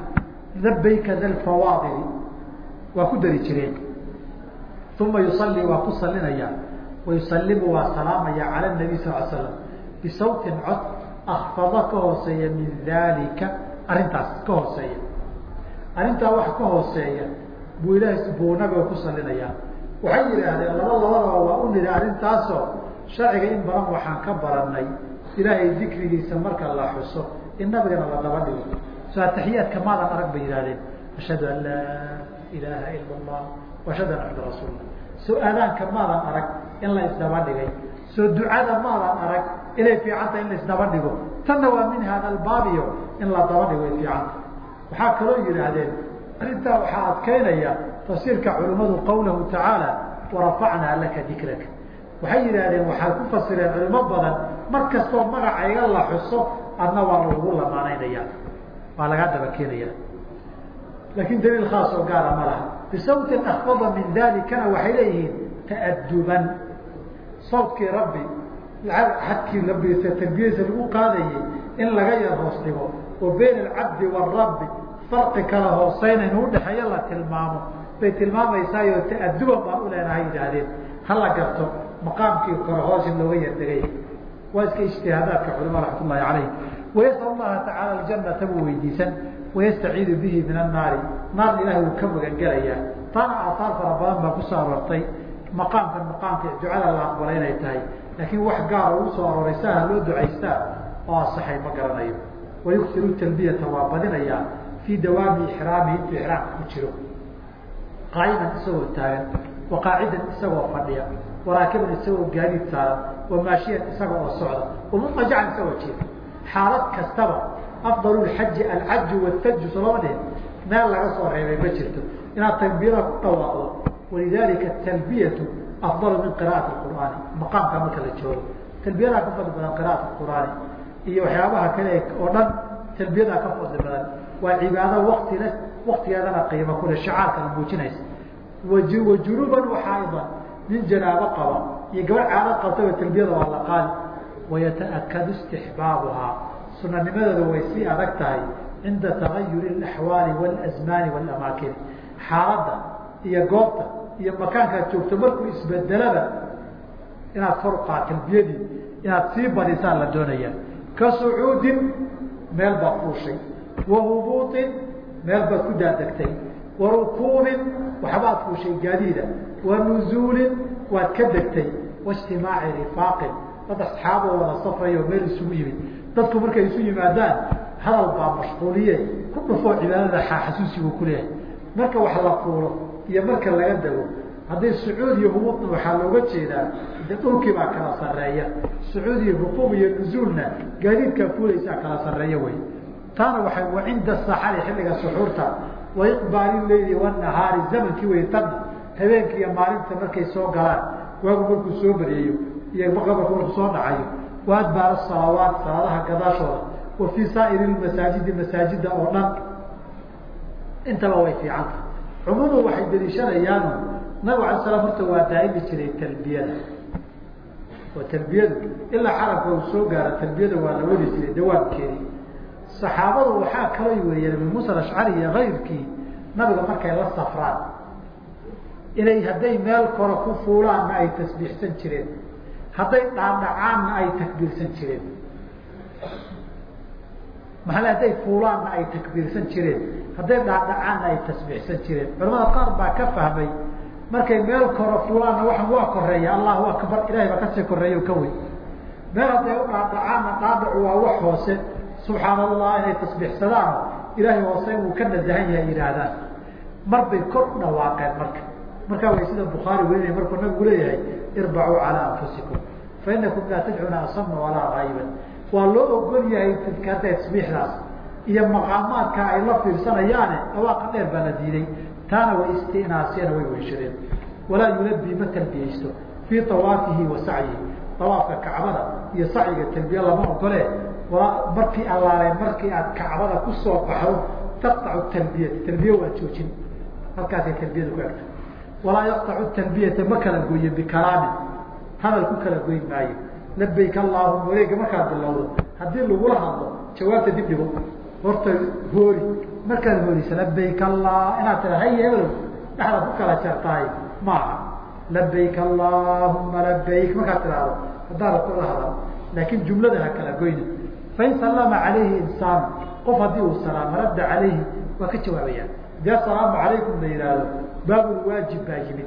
labayka da lfawaadili waa ku dari jireen uma yusalli waa ku salinaya wayusalimu waa salaamaya cala nabi sal l slam bisawtin cod akfada ka hooseeya min dalika arrintaas ka hooseeya arrintaa wax ka hooseeya buu ilaah buu nabiga ku salinayaa waxay yidhaahdeen laba labadaba waa u nidhi arrintaasoo sharciga in badan waxaan ka baranay ilaahay dikrigiisa marka la xuso in nabigana la daba dhigo so ataxiyaadka maadan arag bay yihahdeen ashhadu an laa ilaaha ila allah ashhadu anna axmada rasuullah soo aadaanka maadan arag in la isdaba dhigay. Soo ducada maadan arag inay fiicanta in la isdaba dhigo. Tanna waa min hada albaabiyo in la daba dhigo fiicanta waxaa kaloo yidhaahdeen arrintaa waxaa adkaynaya tafsiirka culimmadu qawlahu tacaala warafacnaa laka dikraka waxay yidhaahdeen waxay ku fasireen culimo badan mar kastoo magacayga la xuso adna waa lagu lamaanaynaya waa lagaa daba keenaya laakiin daliil khaas oo gaara ma laha. Bisawtin akfada min dalikana waxay leeyihiin ta'aduban sawtkii rabbi xadkii rabbiisa tarbiyadiisa lagu qaadayay in laga yar hoos oo bayna alcabdi waarabbi farqi kala hooseynayn udhexeeyo la tilmaamo. Bay tilmaamaysaayoo ta'aduban baan u leenahay yidhaahdeen. Hala garto maqaamkii kore hoos in looga yardegay waa iska ijtihaadaadka culima raxmat calayh wayasal allaha tacaala aljanata buu weydiisan wayastaciidu bihi min annaari. Naarna ilahay wuu ka magangelayaa. Taana aahaar fara badan baa ku soo aroortay. Maqaamkan maqaamka ducada la aqbalay inay tahay. Laakiin wax gaara ugu soo arooray saha loo ducaystaa oo asaxay ma garanayo. Wayuksiru talbiyata waa badinayaa fii dawaami ixraamihi intuu ixraamka ku jiro. Qaa'iman isagoo taagan wa isagoo fadhiya waraakiban isagoo gaadiid saaran wamaashiyan isaga oo socda wamutajacan isagoo jiifa xaalad kastaba afdal xaji alcaju wataju solama dhihin meel laga soo reebay ma jirto inaad talbiyada ku dhawaaqdo walidalika talbiyatu afdalu min qira'ati qur'aani maqaamka marka la joogo talbiyadaa ka fadli badan qira'at qur'aani iyo waxyaabaha kale oo dhan talbiyadaa ka fadli badan waa cibaado wakti leh waktigeedana qiimo kule shacaarkana muujinaysa wajunuban waxaaidan nin janaabo qaba iyo gabadh caadad qabtaba talbiyada waa la qaadi wayataakadu istixbaabuhaa sunanimadeedu way sii adag tahay cinda tagayuri اaxwaali wاlazmaani wاlamaakini xaaladda iyo goobta iyo makaankaad joogto markuu isbedelaba inaad kor qaad talbiyadii inaad sii badisaan la doonaya ka sucuudin meel baad fuushay wa hubuuطin meel baad ku daadegtay wa rukuubin waxbaad fuushay gaadiida wa nuzuulin waad ka degtay waijtimaaci rifaaqin dad asxaaboo wada safrayo meel isugu yimid dadku markay isu yimaadaan hadal baa mashquuliye ku dhufoo cibaadada xasuusigu kuleeyahay marka wax la fuulo iyo marka laga dego hadday sacuud iyo hubuudna waxaa looga jeedaa de dhulkii baa kala sareeya sacuud iyo rukuub iyo nuzuulna gaadiidkaa fuulaysaa kala sareeya wey taana waxay wa saxari xilliga suxuurta wa iqbaali leyli zamankii wey tadna habeenkii iyo maalinta markay soo galaan waagu markuu soo bareeyo iyo maqabarku markuu soo dhacayo wa adbaar salawaat salaadaha gadaashooda. Wa fii saa'iri masaajidi masaajida oo dhan. Intaba way fiicanta cumuuman waxay daliishanayaanu nabig ala slam horta waa daa'imi jiray talbiyada oo talbiyadu ilaa xarabka uu soo gaaro talbiyada waa la wadi jiray dawaamkeedii saxaabadu waxaa kaloo weriyeen abu muusa ashcari iyo kayrkii nabiga markay la safraan. Inay hadday meel kore ku fuulaanna ay tasbiixsan jireen hadday dhaadhacaanna ay takbiirsan jireen. Maale hadday fuulaanna ay takbiirsan jireen. Hadday dhaadhacaanna ay tasbiixsan jireen. Culamada qaar baa ka fahmay markay meel koro fuulaanna waxaan waa koreeya allahu akbar ilahay baa ka sii koreeya ka weyn. Meel hadday u dhaadhacaanna dhaadhacu waa wax hoose. Subxaan allah inay tasbiixsadaan. Ilaahay hoose inuu ka nasahan yahay yihaahdaan mar bay kor u dhawaaqeen marka markaa way sida bukhaari werinaya markuu nabigu leeyahay irbacuu calaa anfusikum fa inakum laa tadcuuna asama walaa gaayiban waa loo ogol yahay tadkaarta tasbiixdaas iyo maqaamaadka ay la fiirsanayaane dhawaaqa dheer baa la diiday. Taana way istinaasiyana way weyshadeen walaa yulabii ma talbiyeysto fii awaafihi wa sacyihi. Awaafka kacbada iyo sacyiga talbiye lama ogole. Markii allaale markii aad kacbada ku soo baxdo taqtacu talbiyata talbiye waa joojin. Halkaasay talbiyada ku egta walaa yaqtacu talbiyata ma kala gooye bikalaamin hadal ku kala goyn maayo. Labayk allahuma wareega markaad bilowdo haddii lagula hadlo jawaabta dib dhigo. Horta hoori markaad hoorisa labayk allah inaad tira hay heblow dhexda ku kala jeertahay maaha. Labayk allahuma labayk markaad tidhaahdo haddaada kula hadal. Laakin jumlada ha kala goyna fain sallama calayhi insaan qof haddii uu salaamo radda calayhi waa ka jawaabayaan haddii asalaamu calaykum la yidhaahdo baabulwaajib baa yimid.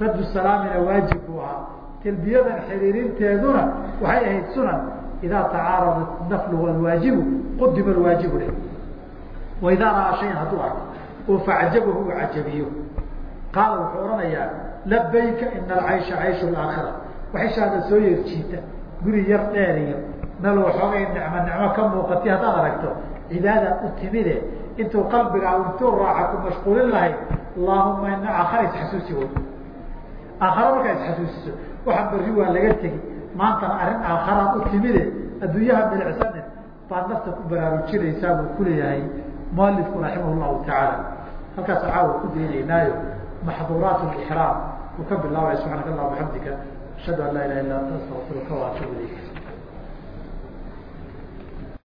Raddu salaamina waajib buu ahaa. Talbiyadan xiriirinteeduna waxay ahayd sunan. Idaa tacaarada naflu walwaajibu qudima alwaajibu leh. Wa ra'aa shayan hadduu arko oo facajabahu uu cajabiyo. Qaala wuxuu odhanayaa labayka ina alcaysha cayshu laakhira waxishaada soo yeerjiita guri yar dheer iyo meel waxoogay nicmo nicmo ka muuqatay haddaad aragto cibaada u timide intuu qalbigaa intuu raaca ku mashquulin lahayd allahuma ina aakhara isxasuusi way aakhara markaa isxasuusiso. Waxaa berri waa laga tegi maantana arrin aakharaad u timide adduunyaha milicsanin baad nafta ku baraarujinaysaa buu kuleeyahay mualifku raximah llahu tacaala. Halkaas caawa ku daynaynaayo maxduuraat ixraam uu ka bilaabaya subxaanaka allah bxamdika ashhadu an laa ilaha illa anta astaqfiruka waatubu ilayk